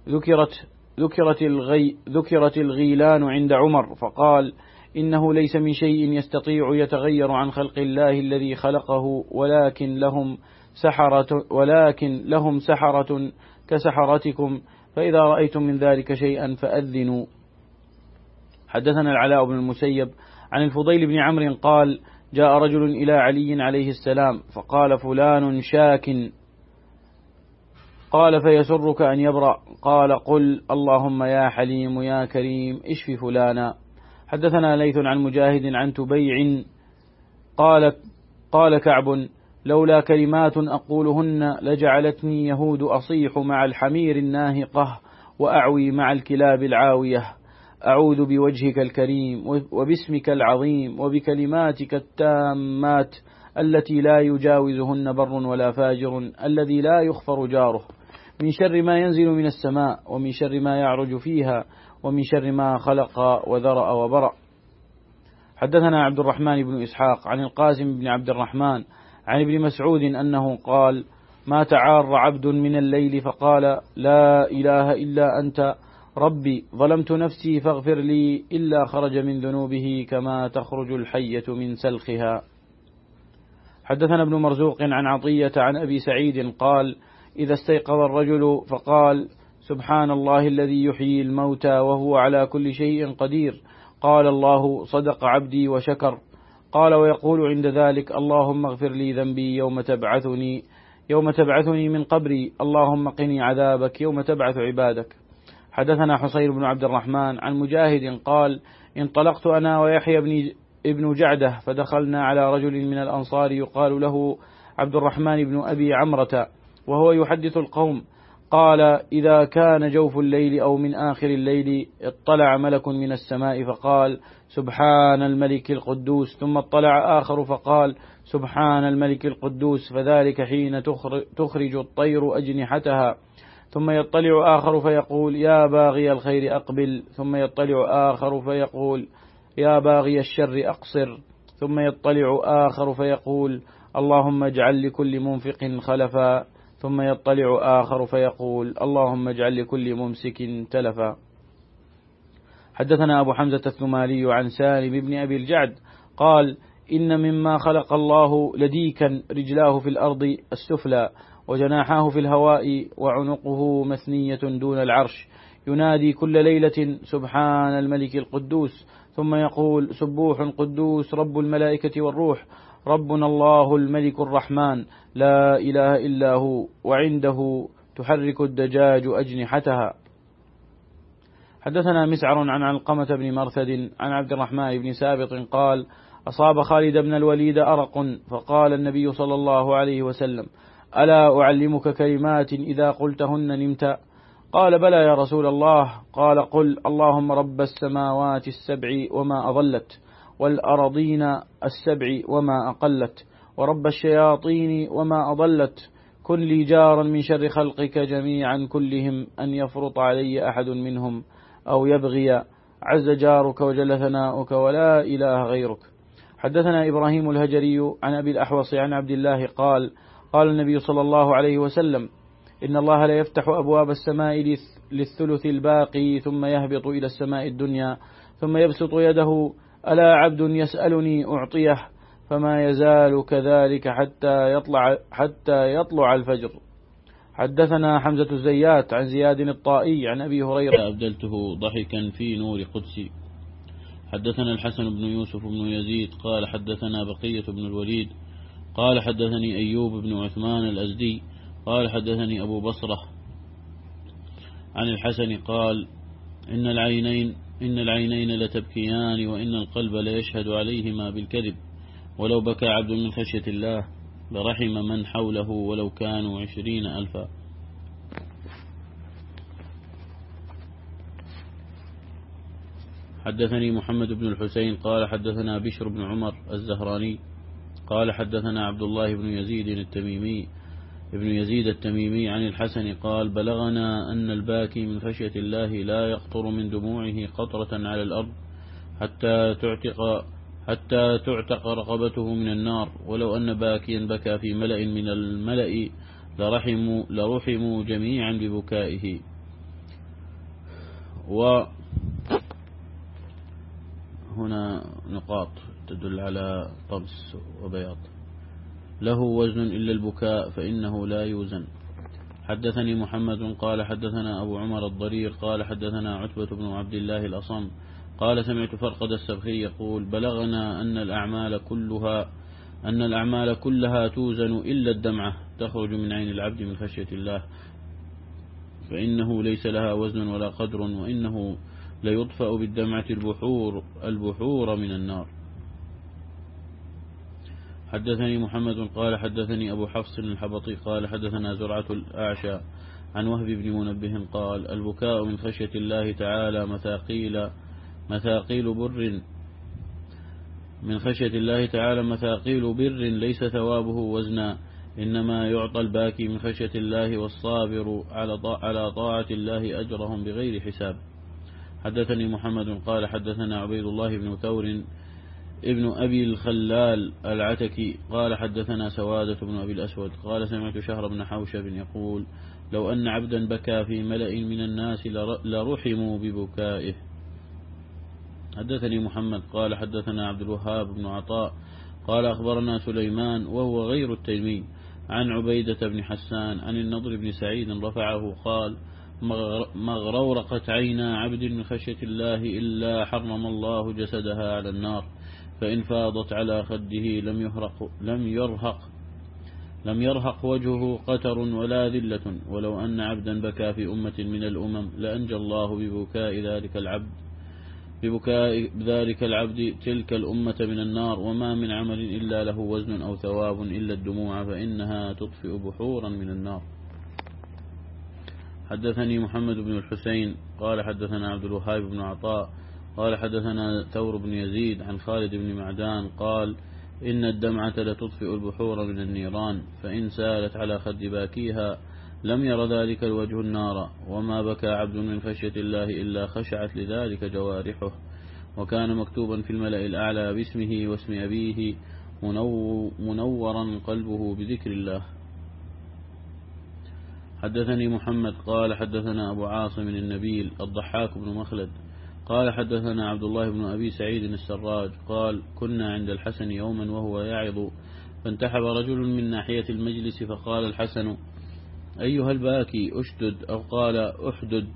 ذكرت ذكرت, الغي ذكرت الغيلان عند عمر فقال إنه ليس من شيء يستطيع يتغير عن خلق الله الذي خلقه ولكن لهم سحرة ولكن لهم سحرة كسحرتكم فإذا رأيتم من ذلك شيئا فأذنوا. حدثنا العلاء بن المسيب عن الفضيل بن عمرو قال جاء رجل إلى علي عليه السلام فقال فلان شاك قال فيسرك أن يبرأ. قال قل اللهم يا حليم يا كريم اشف فلانا حدثنا ليث عن مجاهد عن تبيع. قال قال كعب لولا كلمات أقولهن لجعلتني يهود أصيح مع الحمير الناهقة وأعوي مع الكلاب العاوية. أعوذ بوجهك الكريم وباسمك العظيم وبكلماتك التامات التي لا يجاوزهن بر ولا فاجر الذي لا يخفر جاره. من شر ما ينزل من السماء ومن شر ما يعرج فيها ومن شر ما خلق وذرأ وبرأ. حدثنا عبد الرحمن بن إسحاق عن القاسم بن عبد الرحمن عن ابن مسعود أنه قال ما تعار عبد من الليل فقال لا إله إلا أنت ربي ظلمت نفسي فاغفر لي إلا خرج من ذنوبه كما تخرج الحية من سلخها. حدثنا ابن مرزوق عن عطية عن أبي سعيد قال إذا استيقظ الرجل فقال سبحان الله الذي يحيي الموتى وهو على كل شيء قدير. قال الله صدق عبدي وشكر. قال ويقول عند ذلك اللهم اغفر لي ذنبي يوم تبعثني يوم تبعثني من قبري. اللهم قني عذابك يوم تبعث عبادك. حدثنا حصير بن عبد الرحمن عن مجاهد قال انطلقت أنا ويحيى بن ابن جعدة فدخلنا على رجل من الأنصار يقال له عبد الرحمن بن أبي عمرة. وهو يحدث القوم. قال إذا كان جوف الليل أو من آخر الليل اطلع ملك من السماء فقال سبحان الملك القدوس. ثم اطلع آخر فقال سبحان الملك القدوس. فذلك حين تخرج الطير أجنحتها. ثم يطلع آخر فيقول يا باغي الخير أقبل. ثم يطلع آخر فيقول يا باغي الشر أقصر. ثم يطلع آخر فيقول اللهم اجعل لكل منفق خلفا. ثم يطلع آخر فيقول اللهم اجعل لكل ممسك تلفا. حدثنا أبو حمزة الثمالي عن سالم بن أبي الجعد قال إن مما خلق الله لديكا رجلاه في الأرض السفلى وجناحاه في الهواء وعنقه مثنية دون العرش. ينادي كل ليلة سبحان الملك القدوس ثم يقول سبوح قدوس رب الملائكة والروح. ربنا الله الملك الرحمن لا إله إلا هو وعنده تحرك الدجاج أجنحتها. حدثنا مسعر عن علقمة بن مرثد عن عبد الرحمن بن سابط قال أصاب خالد بن الوليد أرق فقال النبي صلى الله عليه وسلم ألا أعلمك كلمات إذا قلتهن نمت؟ قال بلى يا رسول الله. قال قل اللهم رب السماوات السبع وما أضلت والأرضين السبع وما أقلت ورب الشياطين وما أضلت. كن لي جارا من شر خلقك جميعا كلهم أن يفرط علي أحد منهم أو يبغي عز جارك وجل ثناؤك ولا إله غيرك. حدثنا إبراهيم الهجري عن أبي الأحوص عن عبد الله قال قال النبي صلى الله عليه وسلم إن الله لا يفتح أبواب السماء للثلث الباقي ثم يهبط إلى السماء الدنيا ثم يبسط يده ألا عبد يسألني أعطيه فما يزال كذلك حتى يطلع حتى يطلع الفجر. حدثنا حمزة الزيات عن زياد الطائي عن أبي هريرة. أبدلته ضحكا في نور قدسي حدثنا الحسن بن يوسف بن يزيد قال حدثنا بقية بن الوليد قال حدثني أيوب بن عثمان الأزدي قال حدثني أبو بصرة عن الحسن قال إن العينين إن العينين لتبكيان وإن القلب ليشهد عليهما بالكذب. ولو بكى عبد من خشية الله لرحم من حوله ولو كانوا عشرين ألفا. حدثني محمد بن الحسين قال حدثنا بشر بن عمر الزهراني قال حدثنا عبد الله بن يزيد التميمي ابن يزيد التميمي عن الحسن قال بلغنا أن الباكي من خشية الله لا يقطر من دموعه قطرة على الأرض حتى تعتق حتى تعتق رقبته من النار ولو أن باكيا بكى في ملأ من الملأ لرحموا, لرحموا جميعا ببكائه. و هنا نقاط تدل على طمس وبياض. له وزن إلا البكاء فإنه لا يوزن. حدثني محمد قال حدثنا أبو عمر الضرير قال حدثنا عتبة بن عبد الله الأصم قال سمعت فرقد السبخي يقول بلغنا أن الأعمال كلها أن الأعمال كلها توزن إلا الدمعة تخرج من عين العبد من خشية الله. فإنه ليس لها وزن ولا قدر وإنه ليطفأ بالدمعة البحور, البحور من النار. حدثني محمد قال حدثني أبو حفص الحبطي قال حدثنا زرعة الأعشى عن وهب بن منبه قال البكاء من خشية الله تعالى مثاقيل مثاقيل بر. من خشية الله تعالى مثاقيل بر ليس ثوابه وزنا إنما يعطى الباكي من خشية الله والصابر على طاعة الله أجرهم بغير حساب. حدثني محمد قال حدثنا عبيد الله بن ثور ابن أبي الخلال العتكي قال حدثنا سوادة بن أبي الأسود قال سمعت شهر بن حوشب يقول لو أن عبدا بكى في ملأ من الناس لرحموا ببكائه. حدثني محمد قال حدثنا عبد الوهاب بن عطاء قال أخبرنا سليمان وهو غير التيمي عن عبيدة بن حسان عن النضر بن سعيد رفعه قال مغرورقت عينا عبد من خشية الله إلا حرم الله جسدها على النار. فإن فاضت على خده لم يهرق لم يرهق لم يرهق وجهه قتر ولا ذلة. ولو أن عبدا بكى في أمة من الأمم لأنجى الله ببكاء ذلك العبد ببكاء ذلك العبد تلك الأمة من النار. وما من عمل إلا له وزن أو ثواب إلا الدموع فإنها تطفئ بحورا من النار. حدثني محمد بن الحسين قال حدثنا عبد الوهاب بن عطاء قال حدثنا ثور بن يزيد عن خالد بن معدان قال إن الدمعة لتطفئ البحور من النيران فإن سالت على خد باكيها لم ير ذلك الوجه النار وما بكى عبد من خشية الله إلا خشعت لذلك جوارحه وكان مكتوبا في الملأ الأعلى باسمه واسم أبيه منورا قلبه بذكر الله. حدثني محمد قال حدثنا أبو عاصم النبيل الضحاك بن مخلد قال حدثنا عبد الله بن أبي سعيد السراج قال كنا عند الحسن يوما وهو يعظ فانتحب رجل من ناحية المجلس فقال الحسن أيها الباكي أشدد أو قال أحدد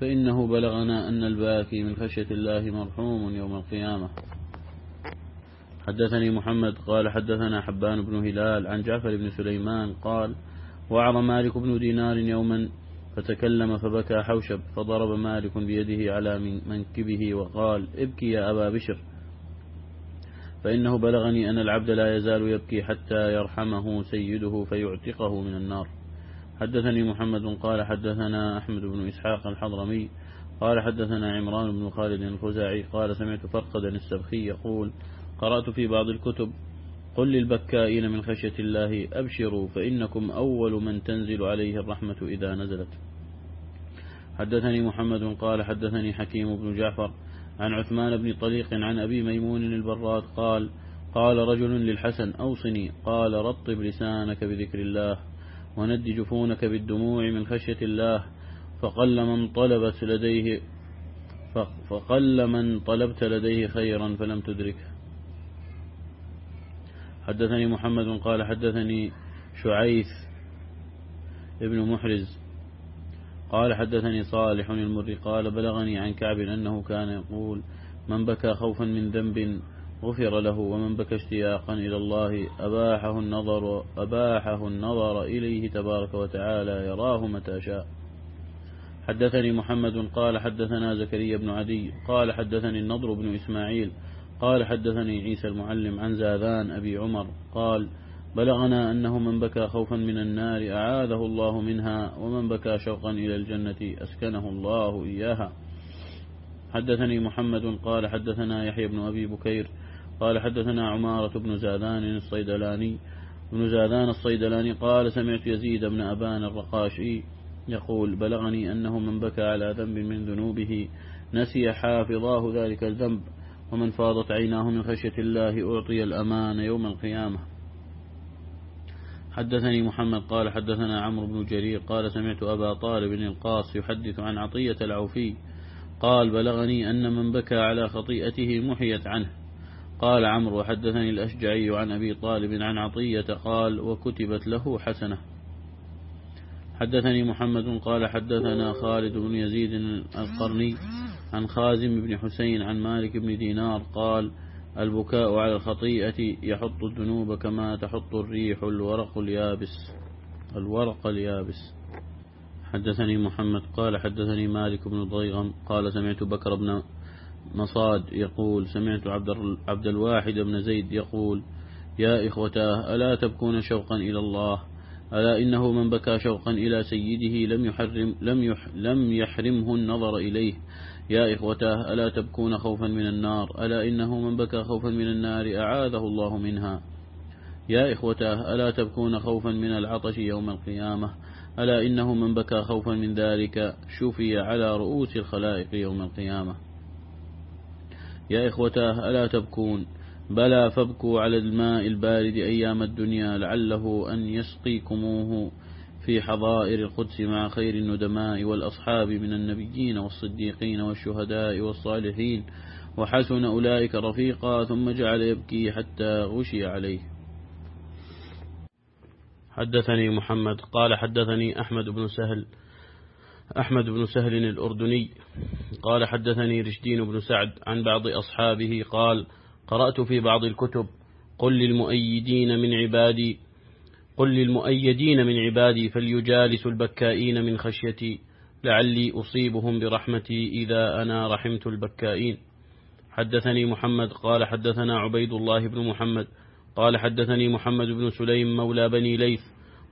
فإنه بلغنا أن الباكي من خشية الله مرحوم يوم القيامة. حدثني محمد قال حدثنا حبان بن هلال عن جعفر بن سليمان قال وعر مالك بن دينار يوما فتكلم فبكى حوشب فضرب مالك بيده على منكبه وقال ابكي يا أبا بشر فإنه بلغني أن العبد لا يزال يبكي حتى يرحمه سيده فيعتقه من النار. حدثني محمد قال حدثنا أحمد بن إسحاق الحضرمي قال حدثنا عمران بن خالد الخزاعي قال سمعت فرقدا السبخي يقول قرأت في بعض الكتب قل للبكائين من خشية الله أبشروا فإنكم أول من تنزل عليه الرحمة إذا نزلت. حدثني محمد قال حدثني حكيم بن جعفر عن عثمان بن طليق عن أبي ميمون البراد قال قال رجل للحسن أوصني. قال رطب لسانك بذكر الله وند جفونك بالدموع من خشية الله. فقل من طلبت لديه فقل من طلبت لديه خيرا فلم تدركه. حدثني محمد قال حدثني شعيث ابن محرز قال حدثني صالح المري قال بلغني عن كعب أنه كان يقول من بكى خوفا من ذنب غفر له ومن بكى اشتياقا إلى الله أباحه النظر, أباحه النظر إليه تبارك وتعالى يراه متى شاء. حدثني محمد قال حدثنا زكريا بن عدي قال حدثني النضر بن إسماعيل قال حدثني عيسى المعلم عن زاذان أبي عمر قال بلغنا أنه من بكى خوفا من النار أعاذه الله منها ومن بكى شوقا إلى الجنة أسكنه الله إياها. حدثني محمد قال حدثنا يحيى بن أبي بكير قال حدثنا عمارة بن زادان الصيدلاني. بن زادان الصيدلاني قال سمعت يزيد بن أبان الرقاشي يقول بلغني أنه من بكى على ذنب من ذنوبه نسي حافظاه ذلك الذنب ومن فاضت عيناه من خشية الله أعطي الأمان يوم القيامة. حدثني محمد قال حدثنا عمرو بن جرير قال سمعت أبا طالب القاص يحدث عن عطية العوفي قال بلغني أن من بكى على خطيئته محيت عنه. قال عمرو وحدثني الأشجعي عن أبي طالب عن عطية قال وكتبت له حسنة. حدثني محمد قال حدثنا خالد بن يزيد القرني عن خازم بن حسين عن مالك بن دينار قال البكاء على الخطيئة يحط الذنوب كما تحط الريح الورق اليابس. الورق اليابس. حدثني محمد قال حدثني مالك بن ضيغم قال سمعت بكر بن مصاد يقول سمعت عبد, عبد الواحد بن زيد يقول يا إخوتاه ألا تبكون شوقا إلى الله؟ ألا إنه من بكى شوقا إلى سيده لم يحرم لم يح لم يحرمه النظر إليه؟ يا إخوتاه ألا تبكون خوفا من النار؟ ألا إنه من بكى خوفا من النار أعاذه الله منها؟ يا إخوتاه ألا تبكون خوفا من العطش يوم القيامة؟ ألا إنه من بكى خوفا من ذلك؟ شفي على رؤوس الخلائق يوم القيامة. يا إخوتاه ألا تبكون؟ بلى فابكوا على الماء البارد أيام الدنيا لعله أن يسقيكموه. في حظائر القدس مع خير الندماء والأصحاب من النبيين والصديقين والشهداء والصالحين وحسن أولئك رفيقا ثم جعل يبكي حتى غشي عليه. حدثني محمد قال حدثني أحمد بن سهل أحمد بن سهل الأردني قال حدثني رشدين بن سعد عن بعض أصحابه قال قرأت في بعض الكتب قل للمؤيدين من عبادي قل للمؤيدين من عبادي فليجالسوا البكائين من خشيتي لعلي أصيبهم برحمتي إذا أنا رحمت البكائين. حدثني محمد قال حدثنا عبيد الله بن محمد قال حدثني محمد بن سليم مولى بني ليث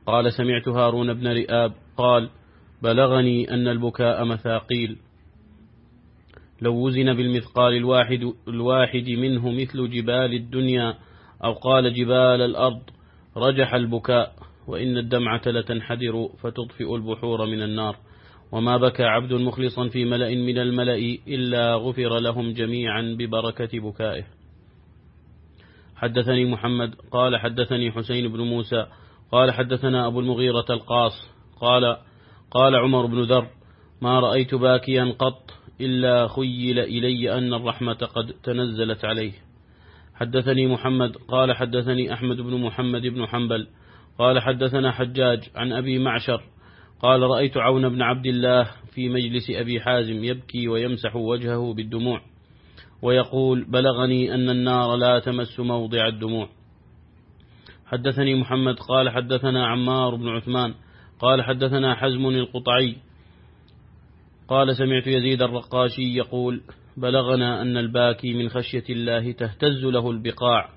قال سمعت هارون بن رئاب قال بلغني أن البكاء مثاقيل. لو وزن بالمثقال الواحد, الواحد منه مثل جبال الدنيا أو قال جبال الأرض رجح البكاء وإن الدمعة لتنحدر فتطفئ البحور من النار. وما بكى عبد مخلصا في ملأ من الملأ إلا غفر لهم جميعا ببركة بكائه. حدثني محمد قال حدثني حسين بن موسى قال حدثنا أبو المغيرة القاص قال قال عمر بن ذر ما رأيت باكيا قط إلا خيل إلي أن الرحمة قد تنزلت عليه. حدثني محمد قال حدثني أحمد بن محمد بن حنبل قال حدثنا حجاج عن أبي معشر قال رأيت عون بن عبد الله في مجلس أبي حازم يبكي ويمسح وجهه بالدموع ويقول بلغني أن النار لا تمس موضع الدموع. حدثني محمد قال حدثنا عمار بن عثمان قال حدثنا حزم القطعي قال سمعت يزيد الرقاشي يقول بلغنا أن الباكي من خشية الله تهتز له البقاع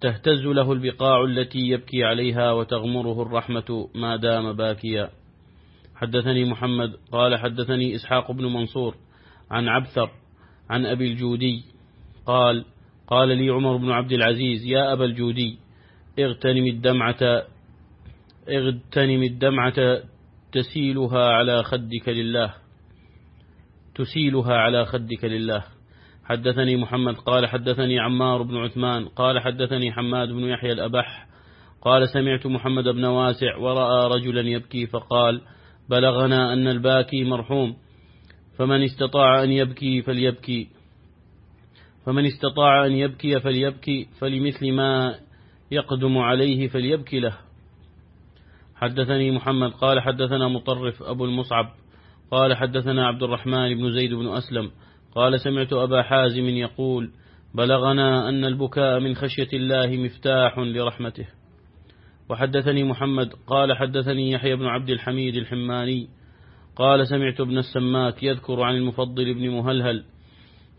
تهتز له البقاع التي يبكي عليها وتغمره الرحمة ما دام باكيا. حدثني محمد قال حدثني إسحاق بن منصور عن عبثر عن أبي الجودي قال قال لي عمر بن عبد العزيز يا أبا الجودي اغتنم الدمعة اغتنم الدمعة تسيلها على خدك لله. تسيلها على خدك لله. حدثني محمد قال حدثني عمار بن عثمان قال حدثني حماد بن يحيى الأبح قال سمعت محمد بن واسع ورأى رجلا يبكي فقال بلغنا أن الباكي مرحوم فمن استطاع أن يبكي فليبكي فمن استطاع أن يبكي فليبكي فلمثل ما يقدم عليه فليبكي له. حدثني محمد قال حدثنا مطرف أبو المصعب قال حدثنا عبد الرحمن بن زيد بن أسلم قال سمعت أبا حازم يقول بلغنا أن البكاء من خشية الله مفتاح لرحمته. وحدثني محمد قال حدثني يحيى بن عبد الحميد الحماني قال سمعت ابن السماك يذكر عن المفضل بن مهلهل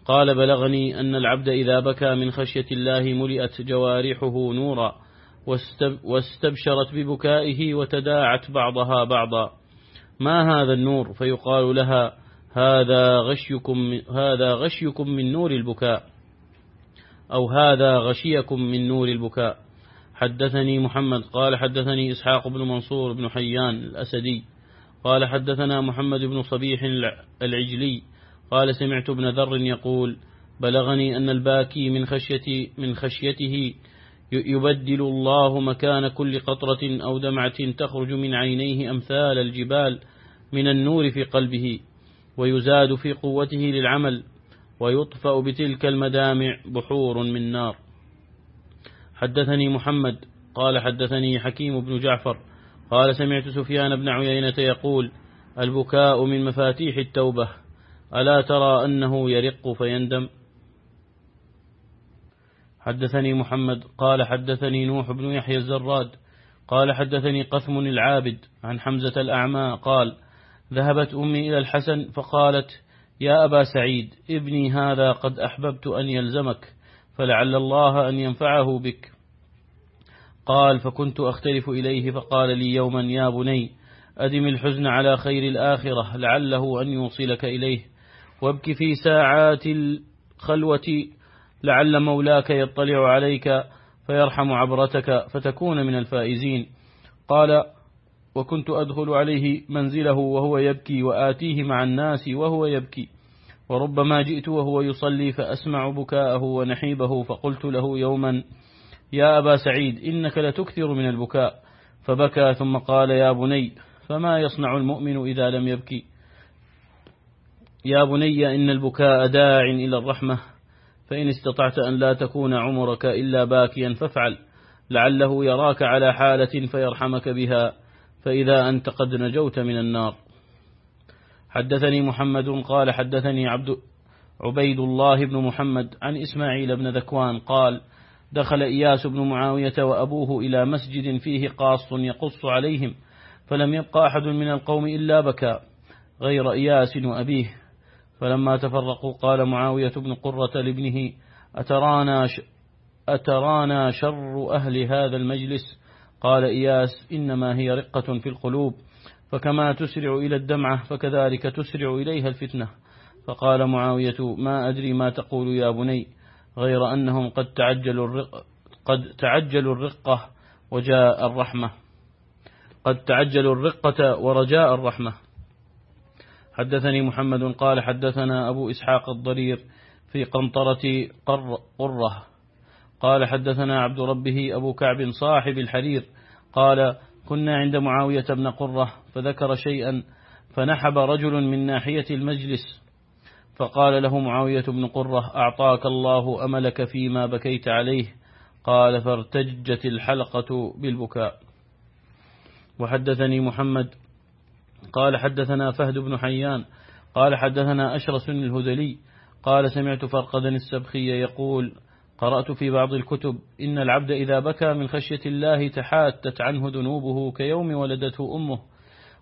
قال بلغني أن العبد إذا بكى من خشية الله ملئت جوارحه نورا واستبشرت ببكائه وتداعت بعضها بعضا. ما هذا النور؟ فيقال لها هذا غشيكم هذا غشيكم من نور البكاء أو هذا غشيكم من نور البكاء. حدثني محمد قال حدثني إسحاق بن منصور بن حيان الأسدي قال حدثنا محمد بن صبيح العجلي قال سمعت ابن ذر يقول بلغني أن الباكي من خشية من خشيته يبدل الله مكان كل قطرة أو دمعة تخرج من عينيه أمثال الجبال من النور في قلبه ويزاد في قوته للعمل ويطفأ بتلك المدامع بحور من نار. حدثني محمد قال حدثني حكيم بن جعفر قال سمعت سفيان بن عيينة يقول البكاء من مفاتيح التوبة ألا ترى أنه يرق فيندم؟ حدثني محمد قال حدثني نوح بن يحيى الزراد قال حدثني قثم العابد عن حمزة الأعمى قال ذهبت أمي إلى الحسن فقالت يا أبا سعيد ابني هذا قد أحببت أن يلزمك فلعل الله أن ينفعه بك. قال فكنت أختلف إليه فقال لي يوما يا بني أدم الحزن على خير الآخرة لعله أن يوصلك إليه وابك في ساعات الخلوة لعل مولاك يطلع عليك فيرحم عبرتك فتكون من الفائزين. قال وكنت أدخل عليه منزله وهو يبكي وآتيه مع الناس وهو يبكي. وربما جئت وهو يصلي فأسمع بكاءه ونحيبه فقلت له يوما يا أبا سعيد إنك لتكثر من البكاء. فبكى ثم قال يا بني فما يصنع المؤمن إذا لم يبكي؟ يا بني إن البكاء داع إلى الرحمة. فإن استطعت أن لا تكون عمرك إلا باكيا فافعل. لعله يراك على حالة فيرحمك بها. فإذا أنت قد نجوت من النار. حدثني محمد قال حدثني عبد عبيد الله بن محمد عن إسماعيل بن ذكوان قال دخل إياس بن معاوية وأبوه إلى مسجد فيه قاص يقص عليهم فلم يبق أحد من القوم إلا بكى غير إياس وأبيه. فلما تفرقوا قال معاوية بن قرة لابنه أترانا, أترانا شر أهل هذا المجلس؟ قال إياس إنما هي رقة في القلوب فكما تسرع إلى الدمعة فكذلك تسرع إليها الفتنة. فقال معاوية ما أدري ما تقول يا بني غير أنهم قد تعجلوا الرقة قد تعجلوا الرقة وجاء الرحمة. قد تعجلوا الرقة ورجاء الرحمة. حدثني محمد قال حدثنا أبو إسحاق الضرير في قنطرة قر قرة. قال حدثنا عبد ربه أبو كعب صاحب الحرير قال كنا عند معاوية بن قرة فذكر شيئا فنحب رجل من ناحية المجلس فقال له معاوية بن قرة أعطاك الله أملك فيما بكيت عليه قال فارتجت الحلقة بالبكاء وحدثني محمد قال حدثنا فهد بن حيان قال حدثنا أشرس الهذلي قال سمعت فرقدا السبخي يقول قرأت في بعض الكتب إن العبد إذا بكى من خشية الله تحاتت عنه ذنوبه كيوم ولدته أمه.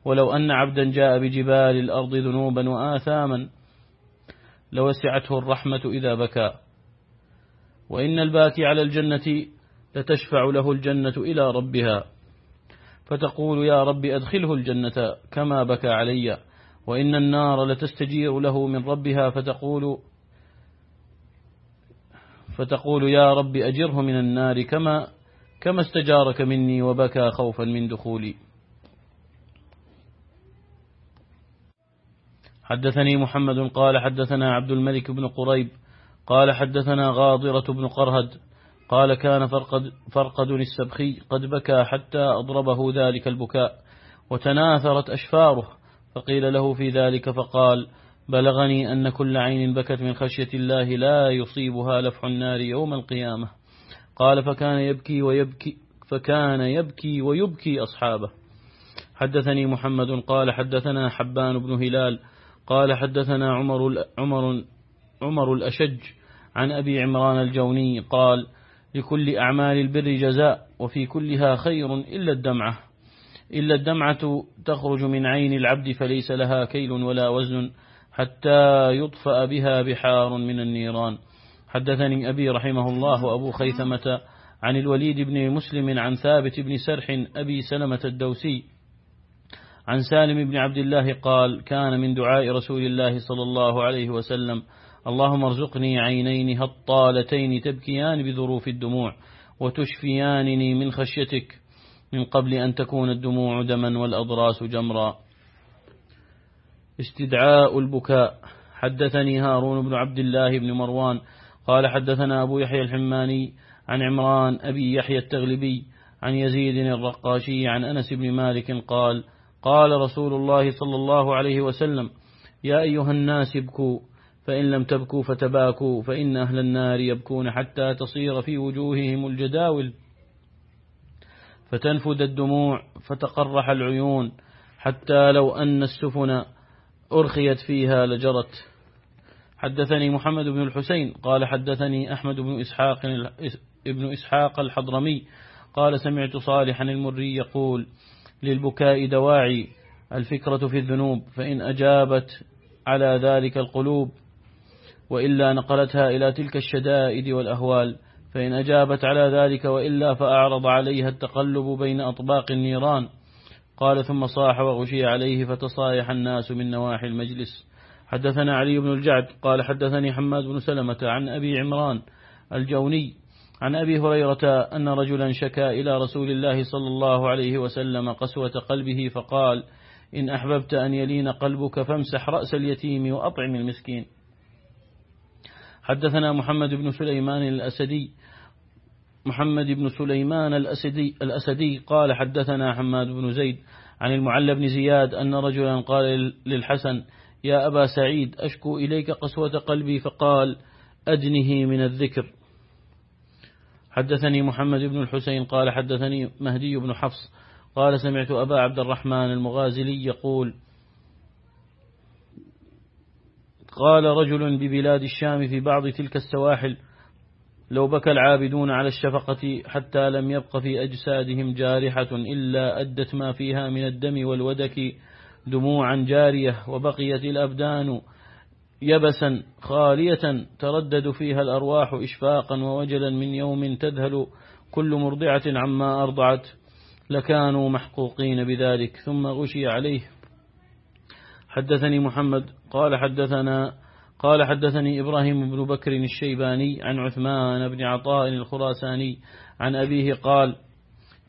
ولو أن عبدا جاء بجبال الأرض ذنوبا وآثاما لوسعته الرحمة إذا بكى. وإن الباكي على الجنة لتشفع له الجنة إلى ربها. فتقول يا رب أدخله الجنة كما بكى علي. وإن النار لتستجير له من ربها فتقول فتقول يا رب أجره من النار كما كما استجارك مني وبكى خوفا من دخولي. حدثني محمد قال حدثنا عبد الملك بن قريب قال حدثنا غاضرة بن قرهد قال كان فرقد, فرقد السبخي قد بكى حتى أضربه ذلك البكاء وتناثرت أشفاره فقيل له في ذلك فقال بلغني أن كل عين بكت من خشية الله لا يصيبها لفح النار يوم القيامة. قال فكان يبكي ويبكي فكان يبكي ويبكي أصحابه. حدثني محمد قال حدثنا حبان بن هلال قال حدثنا عمر عمر عمر الأشج عن أبي عمران الجوني قال لكل أعمال البر جزاء وفي كلها خير إلا الدمعة. إلا الدمعة تخرج من عين العبد فليس لها كيل ولا وزن حتى يطفأ بها بحار من النيران. حدثني أبي رحمه الله وأبو خيثمة عن الوليد بن مسلم عن ثابت بن سرح أبي سلمة الدوسي عن سالم بن عبد الله قال كان من دعاء رسول الله صلى الله عليه وسلم اللهم ارزقني عينين هطالتين تبكيان بظروف الدموع وتشفيانني من خشيتك من قبل أن تكون الدموع دما والأضراس جمرا. استدعاء البكاء. حدثني هارون بن عبد الله بن مروان قال حدثنا أبو يحيى الحماني عن عمران أبي يحيى التغلبي عن يزيد الرقاشي عن أنس بن مالك قال قال رسول الله صلى الله عليه وسلم يا أيها الناس ابكوا فإن لم تبكوا فتباكوا فإن أهل النار يبكون حتى تصير في وجوههم الجداول. فتنفد الدموع فتقرح العيون حتى لو أن السفن أرخيت فيها لجرت. حدثني محمد بن الحسين قال حدثني أحمد بن إسحاق ابن إسحاق الحضرمي قال سمعت صالحا المري يقول للبكاء دواعي الفكرة في الذنوب فإن أجابت على ذلك القلوب وإلا نقلتها إلى تلك الشدائد والأهوال فإن أجابت على ذلك وإلا فأعرض عليها التقلب بين أطباق النيران. قال ثم صاح وغشي عليه فتصايح الناس من نواحي المجلس. حدثنا علي بن الجعد قال حدثني حماد بن سلمة عن أبي عمران الجوني عن أبي هريرة أن رجلا شكا إلى رسول الله صلى الله عليه وسلم قسوة قلبه فقال إن أحببت أن يلين قلبك فامسح رأس اليتيم وأطعم المسكين. حدثنا محمد بن سليمان الأسدي محمد بن سليمان الأسدي, الأسدي قال حدثنا حماد بن زيد عن المعلى بن زياد أن رجلا قال للحسن يا أبا سعيد أشكو إليك قسوة قلبي فقال أدنه من الذكر. حدثني محمد بن الحسين قال حدثني مهدي بن حفص قال سمعت أبا عبد الرحمن المغازلي يقول قال رجل ببلاد الشام في بعض تلك السواحل لو بكى العابدون على الشفقة حتى لم يبق في أجسادهم جارحة إلا أدت ما فيها من الدم والودك دموعا جارية وبقيت الأبدان يبسا خالية تردد فيها الأرواح إشفاقا ووجلا من يوم تذهل كل مرضعة عما أرضعت لكانوا محقوقين بذلك. ثم غشي عليه. حدثني محمد. قال حدثنا قال حدثني إبراهيم بن بكر الشيباني عن عثمان بن عطاء الخراساني عن أبيه قال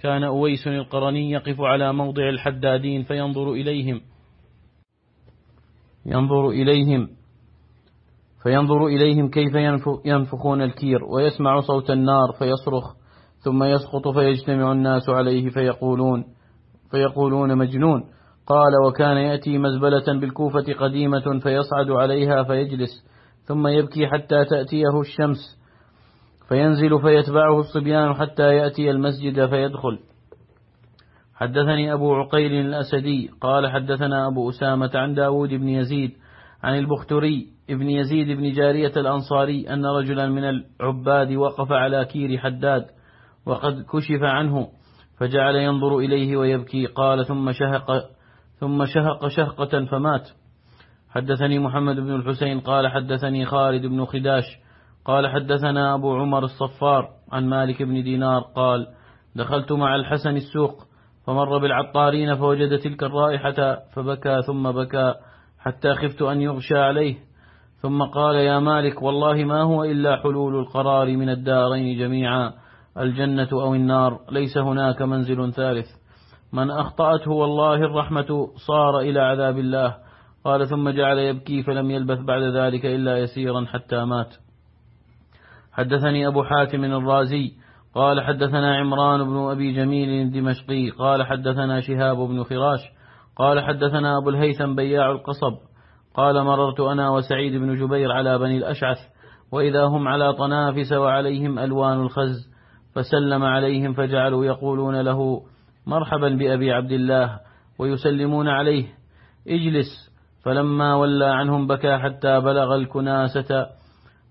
كان أويس القرني يقف على موضع الحدادين فينظر إليهم. ينظر إليهم. فينظر إليهم كيف ينفخون الكير ويسمع صوت النار فيصرخ ثم يسقط فيجتمع الناس عليه فيقولون فيقولون مجنون. قال وكان يأتي مزبلة بالكوفة قديمة فيصعد عليها فيجلس ثم يبكي حتى تأتيه الشمس فينزل فيتبعه الصبيان حتى يأتي المسجد فيدخل. حدثني أبو عقيل الأسدي قال حدثنا أبو أسامة عن داود بن يزيد عن البختري ابن يزيد بن جارية الأنصاري أن رجلا من العباد وقف على كير حداد وقد كشف عنه فجعل ينظر إليه ويبكي قال ثم شهق ثم شهق شهقة فمات. حدثني محمد بن الحسين قال حدثني خالد بن خداش قال حدثنا أبو عمر الصفار عن مالك بن دينار قال دخلت مع الحسن السوق فمر بالعطارين فوجد تلك الرائحة فبكى ثم بكى حتى خفت أن يغشى عليه. ثم قال يا مالك والله ما هو إلا حلول القرار من الدارين جميعا الجنة أو النار ليس هناك منزل ثالث. من أخطأته والله الرحمة صار إلى عذاب الله. قال ثم جعل يبكي فلم يلبث بعد ذلك إلا يسيرا حتى مات. حدثني أبو حاتم الرازي قال حدثنا عمران بن أبي جميل الدمشقي قال حدثنا شهاب بن فراش قال حدثنا أبو الهيثم بياع القصب قال مررت أنا وسعيد بن جبير على بني الأشعث وإذا هم على طنافس وعليهم ألوان الخز فسلم عليهم فجعلوا يقولون له مرحبا بأبي عبد الله ويسلمون عليه. اجلس. فلما ولى عنهم بكى حتى بلغ الكناسة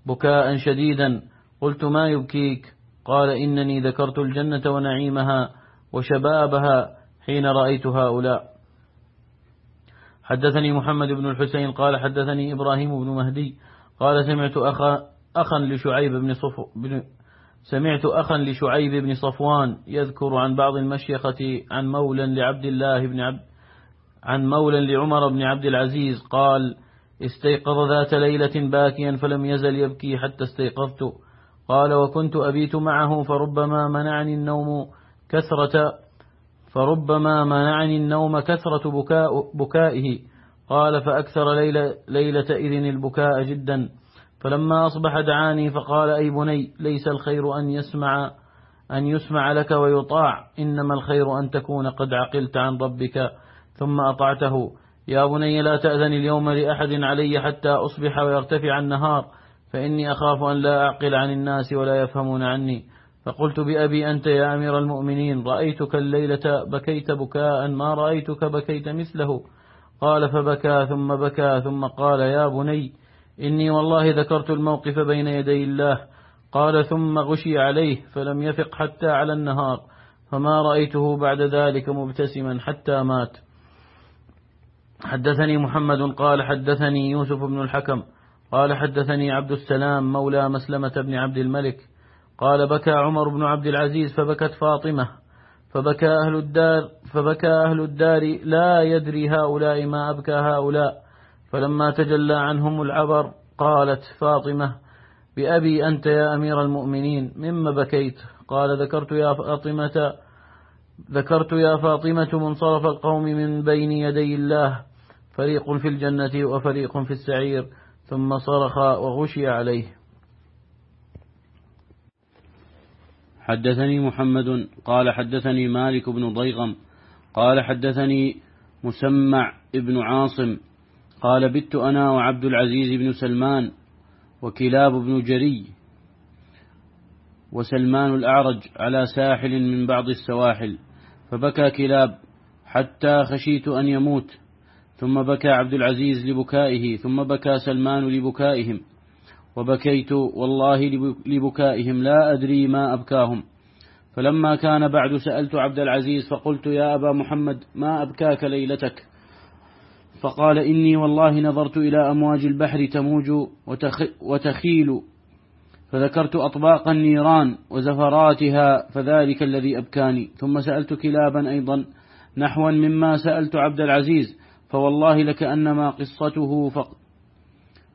بكاء شديدا. قلت ما يبكيك؟ قال إنني ذكرت الجنة ونعيمها وشبابها حين رأيت هؤلاء. حدثني محمد بن الحسين قال حدثني إبراهيم بن مهدي قال سمعت أخا, أخا لشعيب بن, صف بن سمعت أخا لشعيب بن صفوان يذكر عن بعض المشيخة عن مولى لعبد الله بن عبد عن مولى لعمر بن عبد العزيز قال استيقظ ذات ليلة باكيا فلم يزل يبكي حتى استيقظت. قال وكنت أبيت معه فربما منعني النوم كثرة فربما منعني النوم كثرة بكاء بكائه. قال فأكثر ليلة, ليلة إذن البكاء جدا. فلما أصبح دعاني فقال أي بني ليس الخير أن يسمع أن يسمع لك ويطاع إنما الخير أن تكون قد عقلت عن ربك ثم أطعته. يا بني لا تأذن اليوم لأحد علي حتى أصبح ويرتفع النهار فإني أخاف أن لا أعقل عن الناس ولا يفهمون عني. فقلت بأبي أنت يا أمير المؤمنين رأيتك الليلة بكيت بكاء ما رأيتك بكيت مثله؟ قال فبكى ثم بكى ثم قال يا بني إني والله ذكرت الموقف بين يدي الله. قال ثم غشي عليه فلم يفق حتى على النهار فما رأيته بعد ذلك مبتسما حتى مات. حدثني محمد قال حدثني يوسف بن الحكم قال حدثني عبد السلام مولى مسلمة بن عبد الملك. قال بكى عمر بن عبد العزيز فبكت فاطمة. فبكى أهل الدار فبكى أهل الدار لا يدري هؤلاء ما أبكى هؤلاء. فلما تجلى عنهم العبر قالت فاطمة بأبي أنت يا أمير المؤمنين مما بكيت؟ قال ذكرت يا فاطمة ذكرت يا فاطمة منصرف القوم من بين يدي الله فريق في الجنة وفريق في السعير ثم صرخ وغشي عليه. حدثني محمد قال حدثني مالك بن ضيغم قال حدثني مسمع ابن عاصم قال بت أنا وعبد العزيز بن سلمان وكلاب بن جري وسلمان الأعرج على ساحل من بعض السواحل فبكى كلاب حتى خشيت أن يموت ثم بكى عبد العزيز لبكائه ثم بكى سلمان لبكائهم وبكيت والله لبكائهم لا أدري ما أبكاهم. فلما كان بعد سألت عبد العزيز فقلت يا أبا محمد ما أبكاك ليلتك؟ فقال إني والله نظرت إلى أمواج البحر تموج وتخيل فذكرت أطباق النيران وزفراتها فذلك الذي أبكاني. ثم سألت كلابا أيضا نحوا مما سألت عبد العزيز فوالله لكأنما قصته فق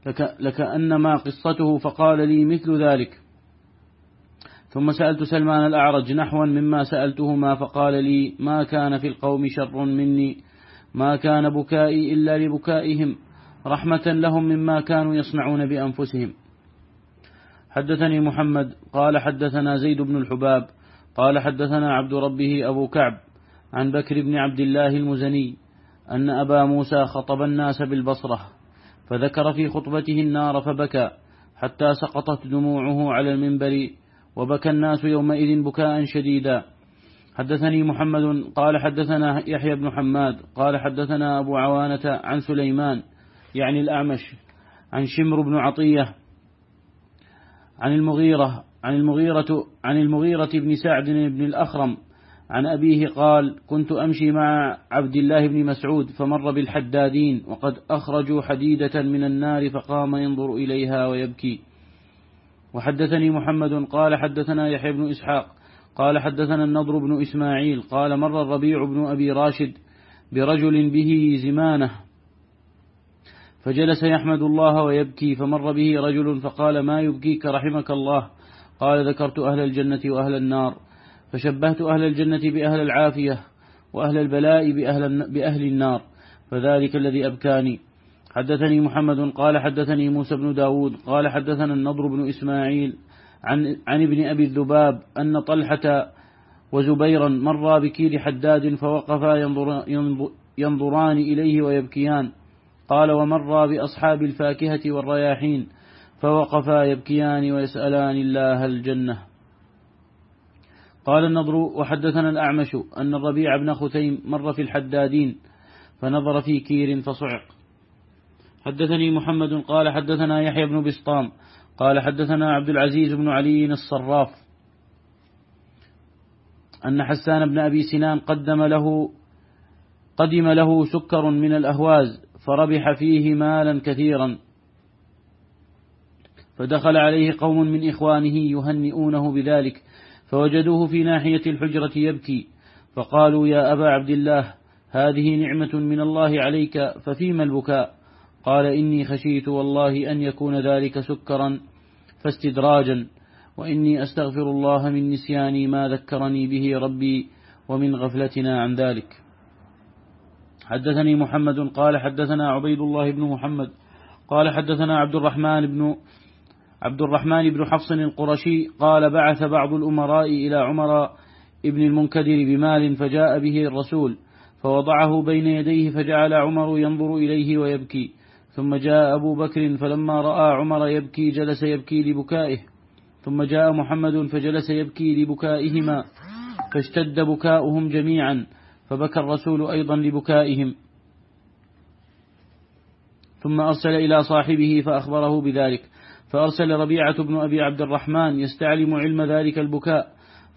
لك لكأنما قصته فقال لي مثل ذلك. ثم سألت سلمان الأعرج نحوا مما سألتهما فقال لي ما كان في القوم شر مني ما كان بكائي إلا لبكائهم رحمة لهم مما كانوا يصنعون بأنفسهم. حدثني محمد قال حدثنا زيد بن الحباب قال حدثنا عبد ربه أبو كعب عن بكر بن عبد الله المزني أن أبا موسى خطب الناس بالبصرة فذكر في خطبته النار فبكى حتى سقطت دموعه على المنبر وبكى الناس يومئذ بكاء شديدا. حدثني محمد قال حدثنا يحيى بن حماد قال حدثنا أبو عوانة عن سليمان يعني الأعمش عن شمر بن عطية عن المغيرة عن المغيرة عن المغيرة بن سعد بن الأخرم عن أبيه قال كنت أمشي مع عبد الله بن مسعود فمر بالحدادين وقد أخرجوا حديدة من النار فقام ينظر إليها ويبكي. وحدثني محمد قال حدثنا يحيى بن إسحاق قال حدثنا النضر بن إسماعيل قال مر الربيع بن أبي راشد برجل به زمانة فجلس يحمد الله ويبكي فمر به رجل فقال ما يبكيك رحمك الله؟ قال ذكرت أهل الجنة وأهل النار فشبهت أهل الجنة بأهل العافية وأهل البلاء بأهل, بأهل النار فذلك الذي أبكاني. حدثني محمد قال حدثني موسى بن داود قال حدثنا النضر بن إسماعيل عن, عن ابن أبي الذباب أن طلحة وزبيرا مرا بكير حداد فوقفا ينظر ينظران إليه ويبكيان. قال ومرا بأصحاب الفاكهة والرياحين فوقفا يبكيان ويسألان الله الجنة. قال النضر وحدثنا الأعمش أن الربيع بن خثيم مر في الحدادين فنظر في كير فصعق. حدثني محمد قال حدثنا يحيى بن بسطام قال حدثنا عبد العزيز بن علي الصراف أن حسان بن أبي سنان قدم له قدم له سكر من الأهواز فربح فيه مالا كثيرا فدخل عليه قوم من إخوانه يهنئونه بذلك فوجدوه في ناحية الحجرة يبكي فقالوا يا أبا عبد الله هذه نعمة من الله عليك ففيما البكاء قال إني خشيت والله أن يكون ذلك سكرا فاستدراجا وإني أستغفر الله من نسياني ما ذكرني به ربي ومن غفلتنا عن ذلك. حدثني محمد قال حدثنا عبيد الله بن محمد قال حدثنا عبد الرحمن بن عبد الرحمن بن حفص القرشي قال بعث بعض الأمراء إلى عمر ابن المنكدر بمال فجاء به الرسول فوضعه بين يديه فجعل عمر ينظر إليه ويبكي. ثم جاء أبو بكر فلما رأى عمر يبكي جلس يبكي لبكائه. ثم جاء محمد فجلس يبكي لبكائهما. فاشتد بكاؤهم جميعا. فبكى الرسول أيضا لبكائهم. ثم أرسل إلى صاحبه فأخبره بذلك. فأرسل ربيعة بن أبي عبد الرحمن يستعلم علم ذلك البكاء.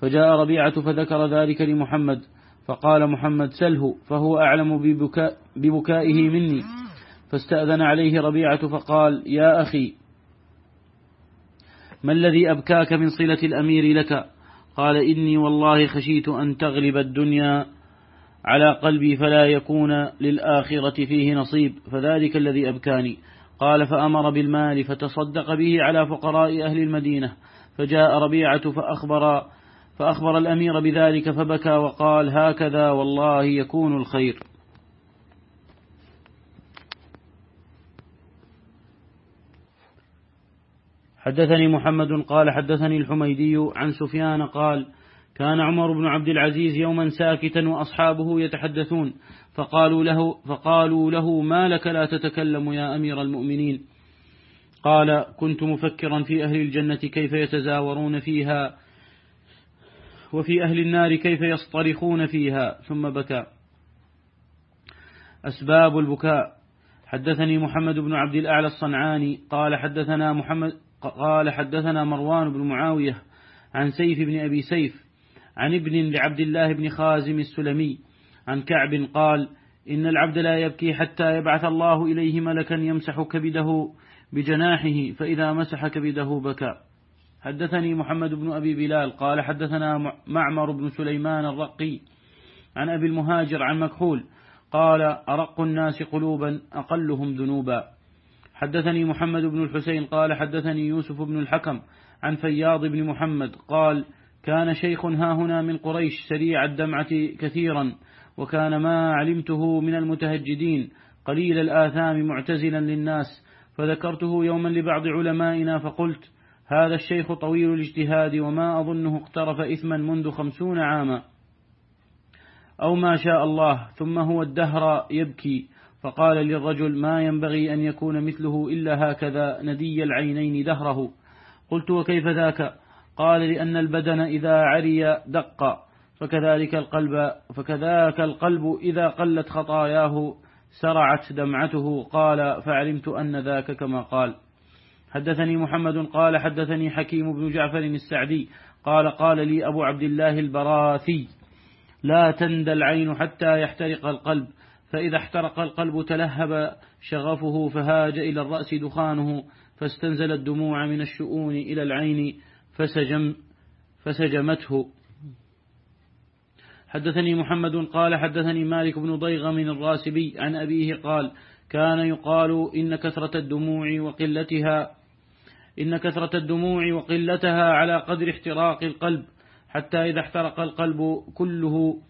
فجاء ربيعة فذكر ذلك لمحمد. فقال محمد سله فهو أعلم ببكاء ببكائه مني. فاستأذن عليه ربيعة فقال يا أخي ما الذي أبكاك من صلة الأمير لك؟ قال إني والله خشيت أن تغلب الدنيا على قلبي فلا يكون للآخرة فيه نصيب فذلك الذي أبكاني. قال فأمر بالمال فتصدق به على فقراء أهل المدينة فجاء ربيعة فأخبر, فأخبر الأمير بذلك فبكى وقال هكذا والله يكون الخير. حدثني محمد قال حدثني الحميدي عن سفيان قال كان عمر بن عبد العزيز يوما ساكتا وأصحابه يتحدثون فقالوا له, فقالوا له ما لك لا تتكلم يا أمير المؤمنين؟ قال كنت مفكرا في أهل الجنة كيف يتزاورون فيها وفي أهل النار كيف يصطرخون فيها ثم بكى. أسباب البكاء. حدثني محمد بن عبد الأعلى الصنعاني قال حدثنا محمد قال حدثنا مروان بن معاوية عن سيف بن أبي سيف عن ابن لعبد الله بن خازم السلمي عن كعب قال إن العبد لا يبكي حتى يبعث الله إليه ملكا يمسح كبده بجناحه فإذا مسح كبده بكى. حدثني محمد بن أبي بلال قال حدثنا معمر بن سليمان الرقي عن أبي المهاجر عن مكحول قال أرق الناس قلوبا أقلهم ذنوبا. حدثني محمد بن الحسين قال حدثني يوسف بن الحكم عن فياض بن محمد قال كان شيخ ها هنا من قريش سريع الدمعة كثيرا وكان ما علمته من المتهجدين قليل الآثام معتزلا للناس فذكرته يوما لبعض علمائنا فقلت هذا الشيخ طويل الاجتهاد وما أظنه اقترف إثما منذ خمسون عاما أو ما شاء الله ثم هو الدهر يبكي فقال للرجل ما ينبغي أن يكون مثله إلا هكذا ندي العينين دهره. قلت وكيف ذاك؟ قال لأن البدن إذا عري دق فكذلك القلب فكذاك القلب إذا قلت خطاياه سرعت دمعته. قال فعلمت أن ذاك كما قال. حدثني محمد قال حدثني حكيم بن جعفر السعدي قال قال لي أبو عبد الله البراثي لا تندى العين حتى يحترق القلب. فإذا احترق القلب تلهب شغفه فهاج إلى الرأس دخانه فاستنزل الدموع من الشؤون إلى العين فسجم فسجمته. حدثني محمد قال حدثني مالك بن ضيغم الراسبي عن أبيه قال كان يقال إن كثرة الدموع وقلتها إن كثرة الدموع وقلتها على قدر احتراق القلب حتى إذا احترق القلب كله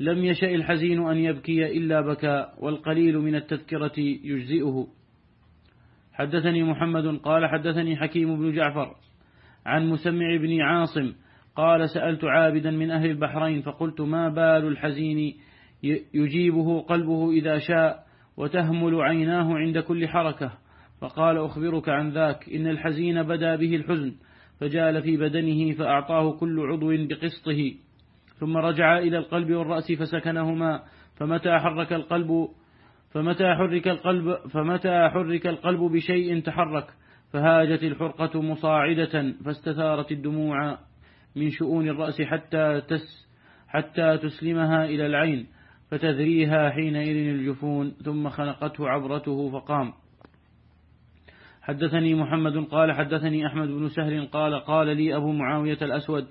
لم يشأ الحزين أن يبكي إلا بكى والقليل من التذكرة يجزئه. حدثني محمد قال حدثني حكيم بن جعفر عن مسمع بن عاصم قال سألت عابدا من أهل البحرين فقلت ما بال الحزين؟ يجيبه قلبه إذا شاء وتهمل عيناه عند كل حركة. فقال أخبرك عن ذاك إن الحزين بدا به الحزن فجال في بدنه فأعطاه كل عضو بقسطه. ثم رجع إلى القلب والرأس فسكنهما. فمتى حرك القلب فمتى حرك القلب فمتى حرك القلب بشيء تحرك؟ فهاجت الحرقة مصاعدة فاستثارت الدموع من شؤون الرأس حتى تس حتى تسلمها إلى العين فتذريها حينئذ الجفون ثم خنقته عبرته فقام. حدثني محمد قال حدثني أحمد بن سهل قال قال لي أبو معاوية الأسود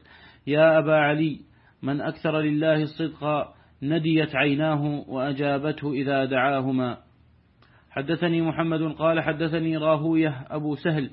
يا أبا علي من أكثر لله الصدق نديت عيناه وأجابته إذا دعاهما. حدثني محمد قال حدثني راهوية أبو سهل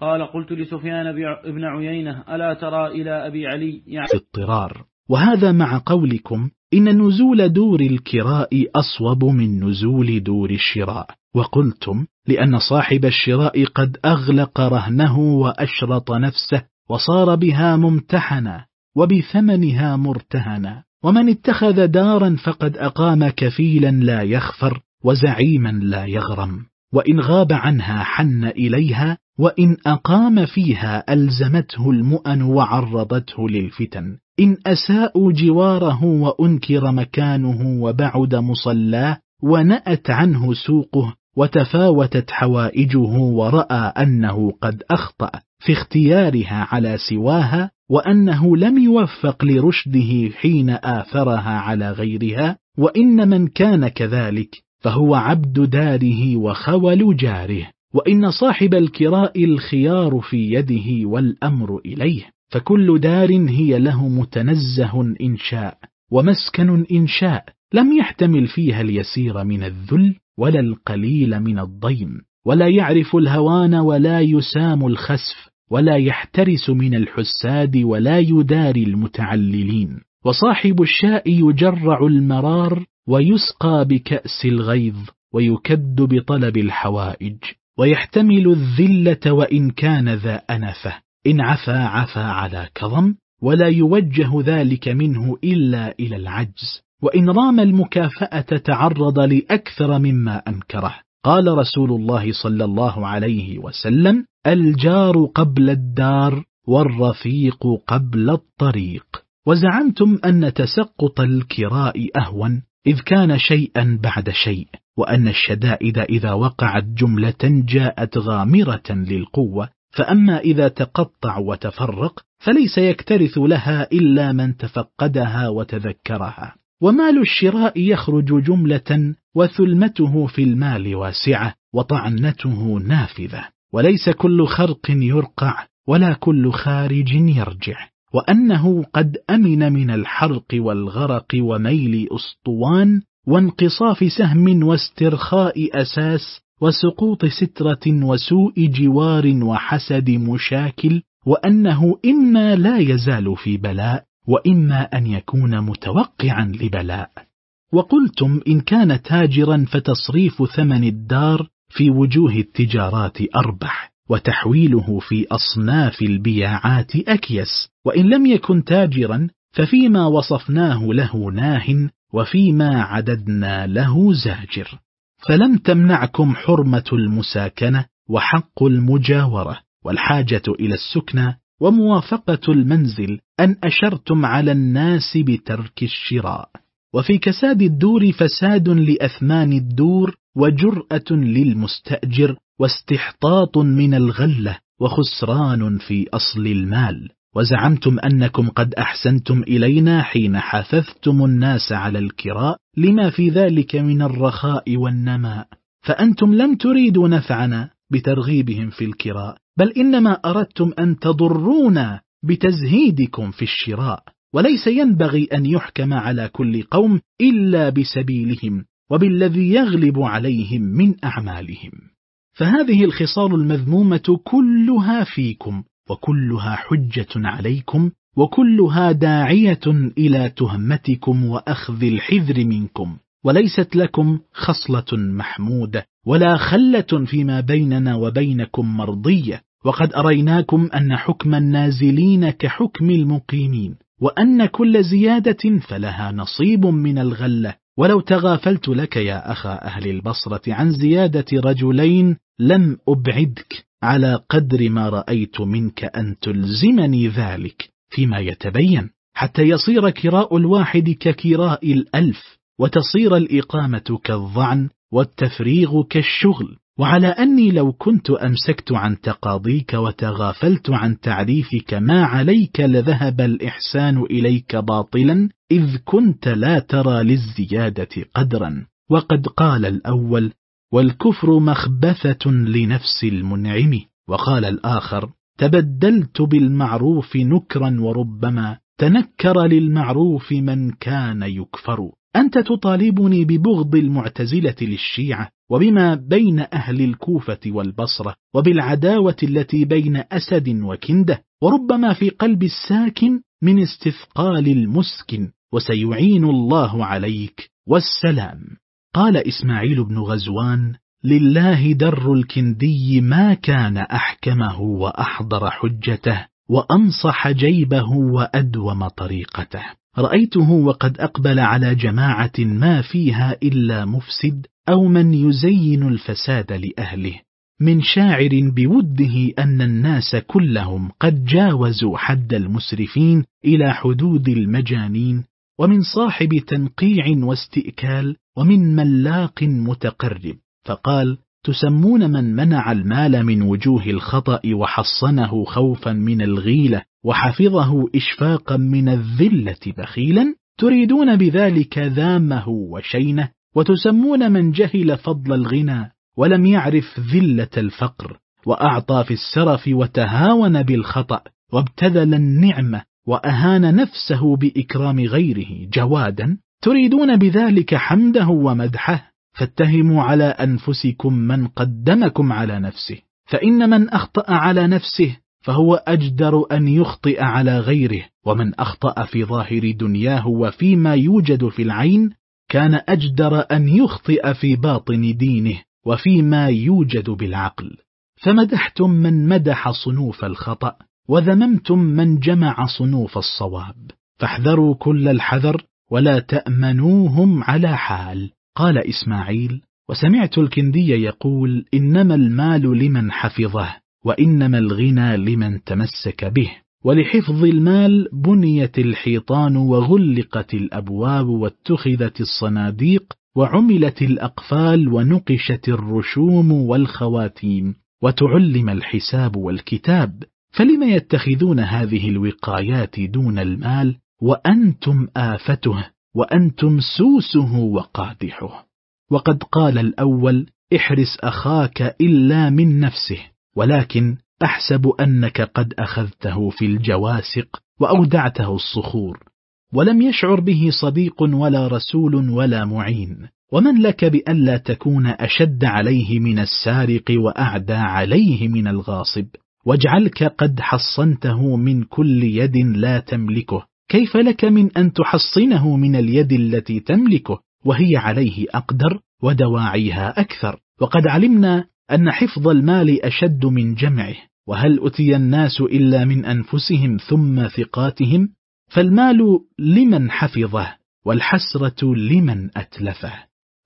قال قلت لسفيان بن عيينة ألا ترى إلى أبي علي يعني في اضطرار وهذا مع قولكم إن نزول دور الكراء أصوب من نزول دور الشراء. وقلتم لأن صاحب الشراء قد أغلق رهنه وأشرط نفسه وصار بها ممتحنا. وبثمنها مرتهنا. ومن اتخذ دارا فقد أقام كفيلا لا يخفر وزعيما لا يغرم. وإن غاب عنها حن إليها وإن أقام فيها ألزمته المؤن وعرضته للفتن. إن أساءوا جواره وأنكر مكانه وبعد مصلاه ونأت عنه سوقه وتفاوتت حوائجه ورأى أنه قد أخطأ في اختيارها على سواها وأنه لم يوفق لرشده حين آثرها على غيرها وإن من كان كذلك فهو عبد داره وخول جاره وإن صاحب الكراء الخيار في يده والأمر إليه فكل دار هي له متنزه إن شاء ومسكن إن شاء لم يحتمل فيها اليسير من الذل ولا القليل من الضيم ولا يعرف الهوان ولا يسام الخسف ولا يحترس من الحساد ولا يداري المتعللين. وصاحب الشاء يجرع المرار ويسقى بكأس الغيظ ويكد بطلب الحوائج. ويحتمل الذلة وإن كان ذا أنفة. إن عفا عفا على كظم ولا يوجه ذلك منه إلا إلى العجز. وإن رام المكافأة تعرض لأكثر مما أنكره. قال رسول الله صلى الله عليه وسلم الجار قبل الدار والرفيق قبل الطريق. وزعمتم أن تسقط الكراء أهون إذ كان شيئا بعد شيء وأن الشدائد إذا وقعت جملة جاءت غامرة للقوة فأما إذا تقطع وتفرق فليس يكترث لها إلا من تفقدها وتذكرها. ومال الشراء يخرج جملة وثلمته في المال واسعة وطعنته نافذة وليس كل خرق يرقع ولا كل خارج يرجع وأنه قد أمن من الحرق والغرق وميل أسطوان وانقصاف سهم واسترخاء أساس وسقوط سترة وسوء جوار وحسد مشاكل وأنه إما لا يزال في بلاء وإما أن يكون متوقعا لبلاء. وقلتم إن كان تاجرا فتصريف ثمن الدار في وجوه التجارات أربح وتحويله في أصناف البياعات أكيس. وإن لم يكن تاجرا ففيما وصفناه له ناه وفيما عددنا له زاجر. فلم تمنعكم حرمة المساكنة وحق المجاورة والحاجة إلى السكنى وموافقة المنزل أن أشرتم على الناس بترك الشراء. وفي كساد الدور فساد لأثمان الدور وجرأة للمستأجر واستحطاط من الغلة وخسران في أصل المال. وزعمتم أنكم قد أحسنتم إلينا حين حثثتم الناس على الكراء لما في ذلك من الرخاء والنماء. فأنتم لم تريدوا نفعنا بترغيبهم في الكراء. بل إنما أردتم أن تضرونا بتزهيدكم في الشراء وليس ينبغي أن يحكم على كل قوم إلا بسبيلهم وبالذي يغلب عليهم من أعمالهم. فهذه الخصال المذمومة كلها فيكم وكلها حجة عليكم وكلها داعية إلى تهمتكم وأخذ الحذر منكم. وليست لكم خصلة محمودة ولا خلة فيما بيننا وبينكم مرضية. وقد أريناكم أن حكم النازلين كحكم المقيمين وأن كل زيادة فلها نصيب من الغلة. ولو تغافلت لك يا أخا أهل البصرة عن زيادة رجلين لم أبعدك على قدر ما رأيت منك أن تلزمني ذلك فيما يتبين. حتى يصير كراء الواحد ككراء الألف وتصير الإقامة كالظعن والتفريغ كالشغل. وعلى أني لو كنت أمسكت عن تقاضيك وتغافلت عن تعريفك ما عليك لذهب الإحسان إليك باطلا إذ كنت لا ترى للزيادة قدرا. وقد قال الأول والكفر مخبثة لنفس المنعم وقال الآخر تبدلت بالمعروف نكرا وربما تنكر للمعروف من كان يكفر أنت تطالبني ببغض المعتزلة للشيعة وبما بين أهل الكوفة والبصرة وبالعداوة التي بين أسد وكندة وربما في قلب الساكن من استثقال المسكن وسيعين الله عليك. والسلام. قال إسماعيل بن غزوان لله در الكندي ما كان أحكمه وأحضر حجته وأنصح جيبه وأدوم طريقته. رأيته وقد أقبل على جماعة ما فيها إلا مفسد أو من يزين الفساد لأهله من شاعر بوده أن الناس كلهم قد جاوزوا حد المسرفين إلى حدود المجانين ومن صاحب تنقيع واستئكال ومن ملاق متقرب فقال تسمون من منع المال من وجوه الخطأ وحصنه خوفا من الغيلة وحفظه إشفاقا من الذلة بخيلا تريدون بذلك ذامه وشينه وتسمون من جهل فضل الغنى ولم يعرف ذلة الفقر وأعطى في السرف وتهاون بالخطأ وابتذل النعمة وأهان نفسه بإكرام غيره جوادا. تريدون بذلك حمده ومدحه فاتهموا على أنفسكم من قدمكم على نفسه فإن من أخطأ على نفسه فهو أجدر أن يخطئ على غيره ومن أخطأ في ظاهر دنياه وفيما يوجد في العين كان أجدر أن يخطئ في باطن دينه وفيما يوجد بالعقل. فمدحتم من مدح صنوف الخطأ وذممتم من جمع صنوف الصواب. فاحذروا كل الحذر ولا تأمنوهم على حال. قال إسماعيل وسمعت الكندي يقول إنما المال لمن حفظه. وإنما الغنى لمن تمسك به. ولحفظ المال بنيت الحيطان وغلقت الأبواب واتخذت الصناديق وعملت الأقفال ونقشت الرشوم والخواتيم وتعلم الحساب والكتاب. فلم يتخذون هذه الوقايات دون المال؟ وأنتم آفته وأنتم سوسه وقادحه. وقد قال الأول احرس أخاك إلا من نفسه. ولكن أحسب أنك قد أخذته في الجواسق وأودعته الصخور ولم يشعر به صديق ولا رسول ولا معين. ومن لك بألا تكون أشد عليه من السارق وأعدى عليه من الغاصب؟ واجعلك قد حصنته من كل يد لا تملكه. كيف لك من أن تحصنه من اليد التي تملكه؟ وهي عليه أقدر ودواعيها أكثر. وقد علمنا أن حفظ المال أشد من جمعه وهل أتي الناس إلا من أنفسهم ثم ثقاتهم؟ فالمال لمن حفظه والحسرة لمن أتلفه.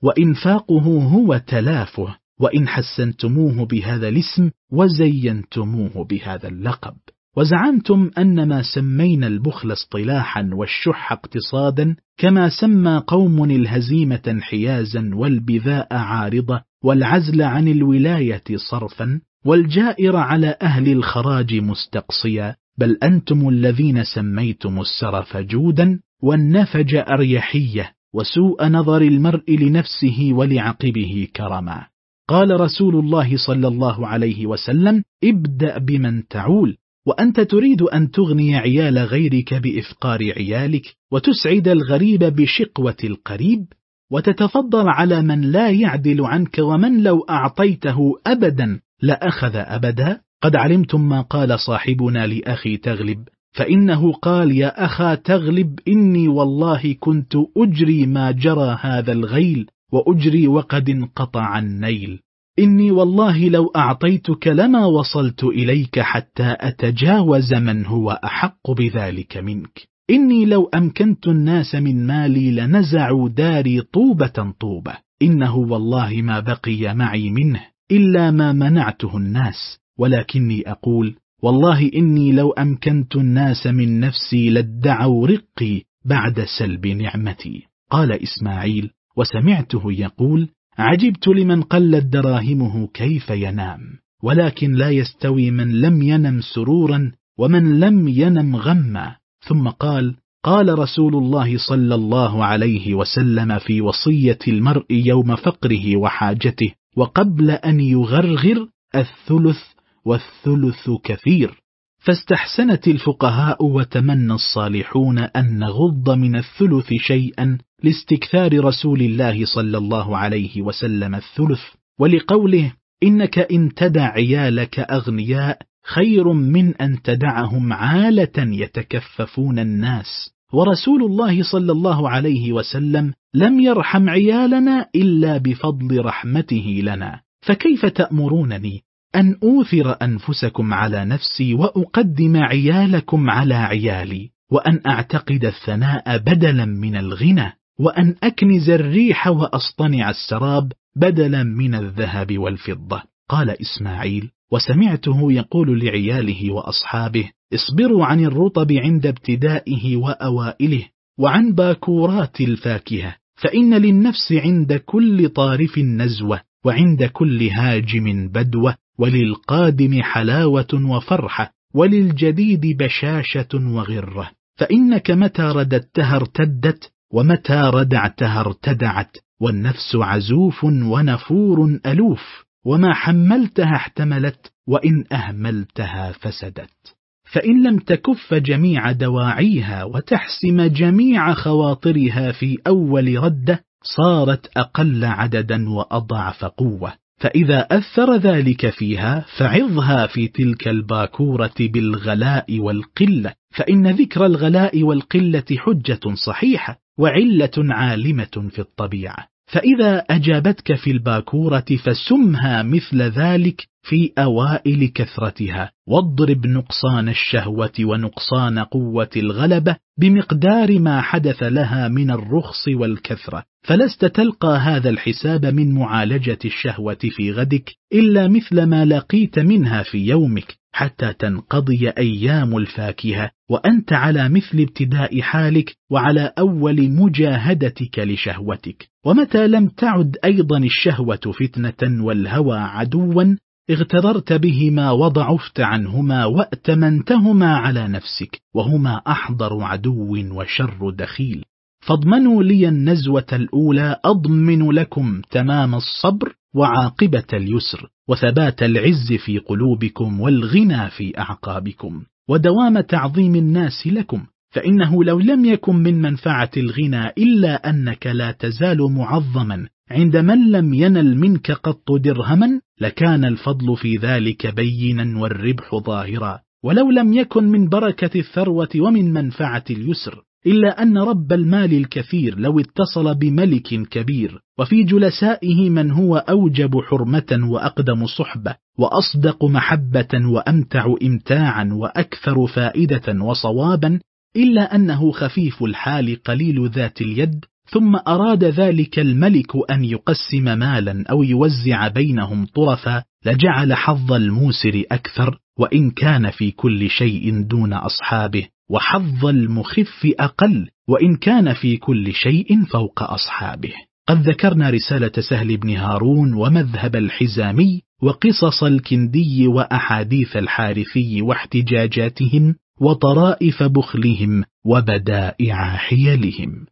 وإنفاقه هو تلافه وإن حسنتموه بهذا الاسم وزينتموه بهذا اللقب. وزعمتم أن ما سمينا البخل اصطلاحا والشح اقتصادا كما سمى قوم الهزيمة انحيازا والبذاء عارضة والعزل عن الولاية صرفا والجائر على أهل الخراج مستقصيا بل أنتم الذين سميتم السرف جودا والنفج أريحية وسوء نظر المرء لنفسه ولعقبه كرما. قال رسول الله صلى الله عليه وسلم ابدأ بمن تعول وأنت تريد أن تغني عيال غيرك بإفقار عيالك وتسعد الغريب بشقوة القريب. وتتفضل على من لا يعدل عنك ومن لو أعطيته أبدا لأخذ أبدا. قد علمتم ما قال صاحبنا لأخي تغلب فإنه قال يا أخا تغلب إني والله كنت أجري ما جرى هذا الغيل وأجري وقد انقطع النيل. إني والله لو أعطيتك لما وصلت إليك حتى أتجاوز من هو أحق بذلك منك. إني لو أمكنت الناس من مالي لنزعوا داري طوبة طوبة. إنه والله ما بقي معي منه إلا ما منعته الناس. ولكني أقول والله إني لو أمكنت الناس من نفسي لادعوا رقي بعد سلب نعمتي. قال إسماعيل وسمعته يقول عجبت لمن قلت دراهمه كيف ينام. ولكن لا يستوي من لم ينم سرورا ومن لم ينم غما. ثم قال قال رسول الله صلى الله عليه وسلم في وصية المرء يوم فقره وحاجته وقبل أن يغرغر الثلث والثلث كثير. فاستحسنت الفقهاء وتمنى الصالحون أن نغض من الثلث شيئا لاستكثار رسول الله صلى الله عليه وسلم الثلث ولقوله إنك إن تدع عيالك أغنياء خير من أن تدعهم عالة يتكففون الناس. ورسول الله صلى الله عليه وسلم لم يرحم عيالنا إلا بفضل رحمته لنا. فكيف تأمرونني أن أوثر أنفسكم على نفسي وأقدم عيالكم على عيالي؟ وأن أعتقد الثناء بدلا من الغنى؟ وأن أكنز الريح وأصطنع السراب بدلا من الذهب والفضة؟ قال إسماعيل وسمعته يقول لعياله وأصحابه اصبروا عن الرطب عند ابتدائه وأوائله وعن باكورات الفاكهة فإن للنفس عند كل طارف نزوة وعند كل هاجم بدوة وللقادم حلاوة وفرحة وللجديد بشاشة وغرة فإنك متى رددتها ارتدت ومتى ردعتها ارتدعت والنفس عزوف ونفور ألوف. وما حملتها احتملت وإن أهملتها فسدت. فإن لم تكف جميع دواعيها وتحسم جميع خواطرها في أول ردة صارت أقل عددا وأضعف قوة. فإذا أثر ذلك فيها فعظها في تلك الباكورة بالغلاء والقلة. فإن ذكر الغلاء والقلة حجة صحيحة وعلة عالمة في الطبيعة. فإذا أجابتك في الباكورة فسمها مثل ذلك في أوائل كثرتها واضرب نقصان الشهوة ونقصان قوة الغلبة بمقدار ما حدث لها من الرخص والكثرة فلست تلقى هذا الحساب من معالجة الشهوة في غدك إلا مثل ما لقيت منها في يومك. حتى تنقضي أيام الفاكهة وأنت على مثل ابتداء حالك وعلى أول مجاهدتك لشهوتك. ومتى لم تعد أيضا الشهوة فتنة والهوى عدوا اغتررت بهما وضعفت عنهما وأتمنتهما على نفسك وهما أحضر عدو وشر دخيل. فاضمنوا لي النزوة الأولى أضمن لكم تمام الصبر وعاقبة اليسر وثبات العز في قلوبكم والغنى في أعقابكم ودوام تعظيم الناس لكم فإنه لو لم يكن من منفعة الغنى إلا أنك لا تزال معظما عند من لم ينل منك قط درهما لكان الفضل في ذلك بينا والربح ظاهرا. ولو لم يكن من بركة الثروة ومن منفعة اليسر إلا أن رب المال الكثير لو اتصل بملك كبير وفي جلسائه من هو أوجب حرمة وأقدم صحبة وأصدق محبة وأمتع إمتاعا وأكثر فائدة وصوابا إلا أنه خفيف الحال قليل ذات اليد ثم أراد ذلك الملك أن يقسم مالا أو يوزع بينهم طرفا لجعل حظ الموسر أكثر وإن كان في كل شيء دون أصحابه وحظ المخف أقل وإن كان في كل شيء فوق أصحابه. قد ذكرنا رسالة سهل بن هارون ومذهب الحزامي وقصص الكندي وأحاديث الحارثي واحتجاجاتهم وطرائف بخلهم وبدائع حيلهم.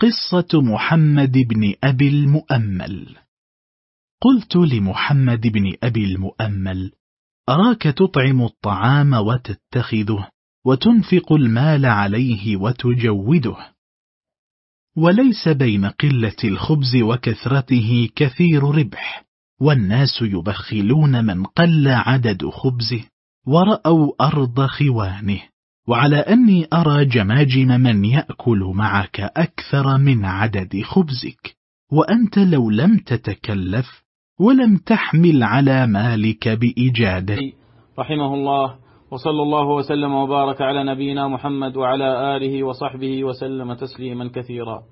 قصة محمد بن أبي المؤمل. قلت لمحمد بن أبي المؤمل أراك تطعم الطعام وتتخذه وتنفق المال عليه وتجوده. وليس بين قلة الخبز وكثرته كثير ربح والناس يبخلون من قل عدد خبزه ورأوا أرض خوانه. وعلى أني أرى جماجم من يأكل معك أكثر من عدد خبزك وأنت لو لم تتكلف ولم تحمل على مالك بإجادة. رحمه الله وصلى الله وسلم وبارك على نبينا محمد وعلى آله وصحبه وسلم تسليما كثيرا.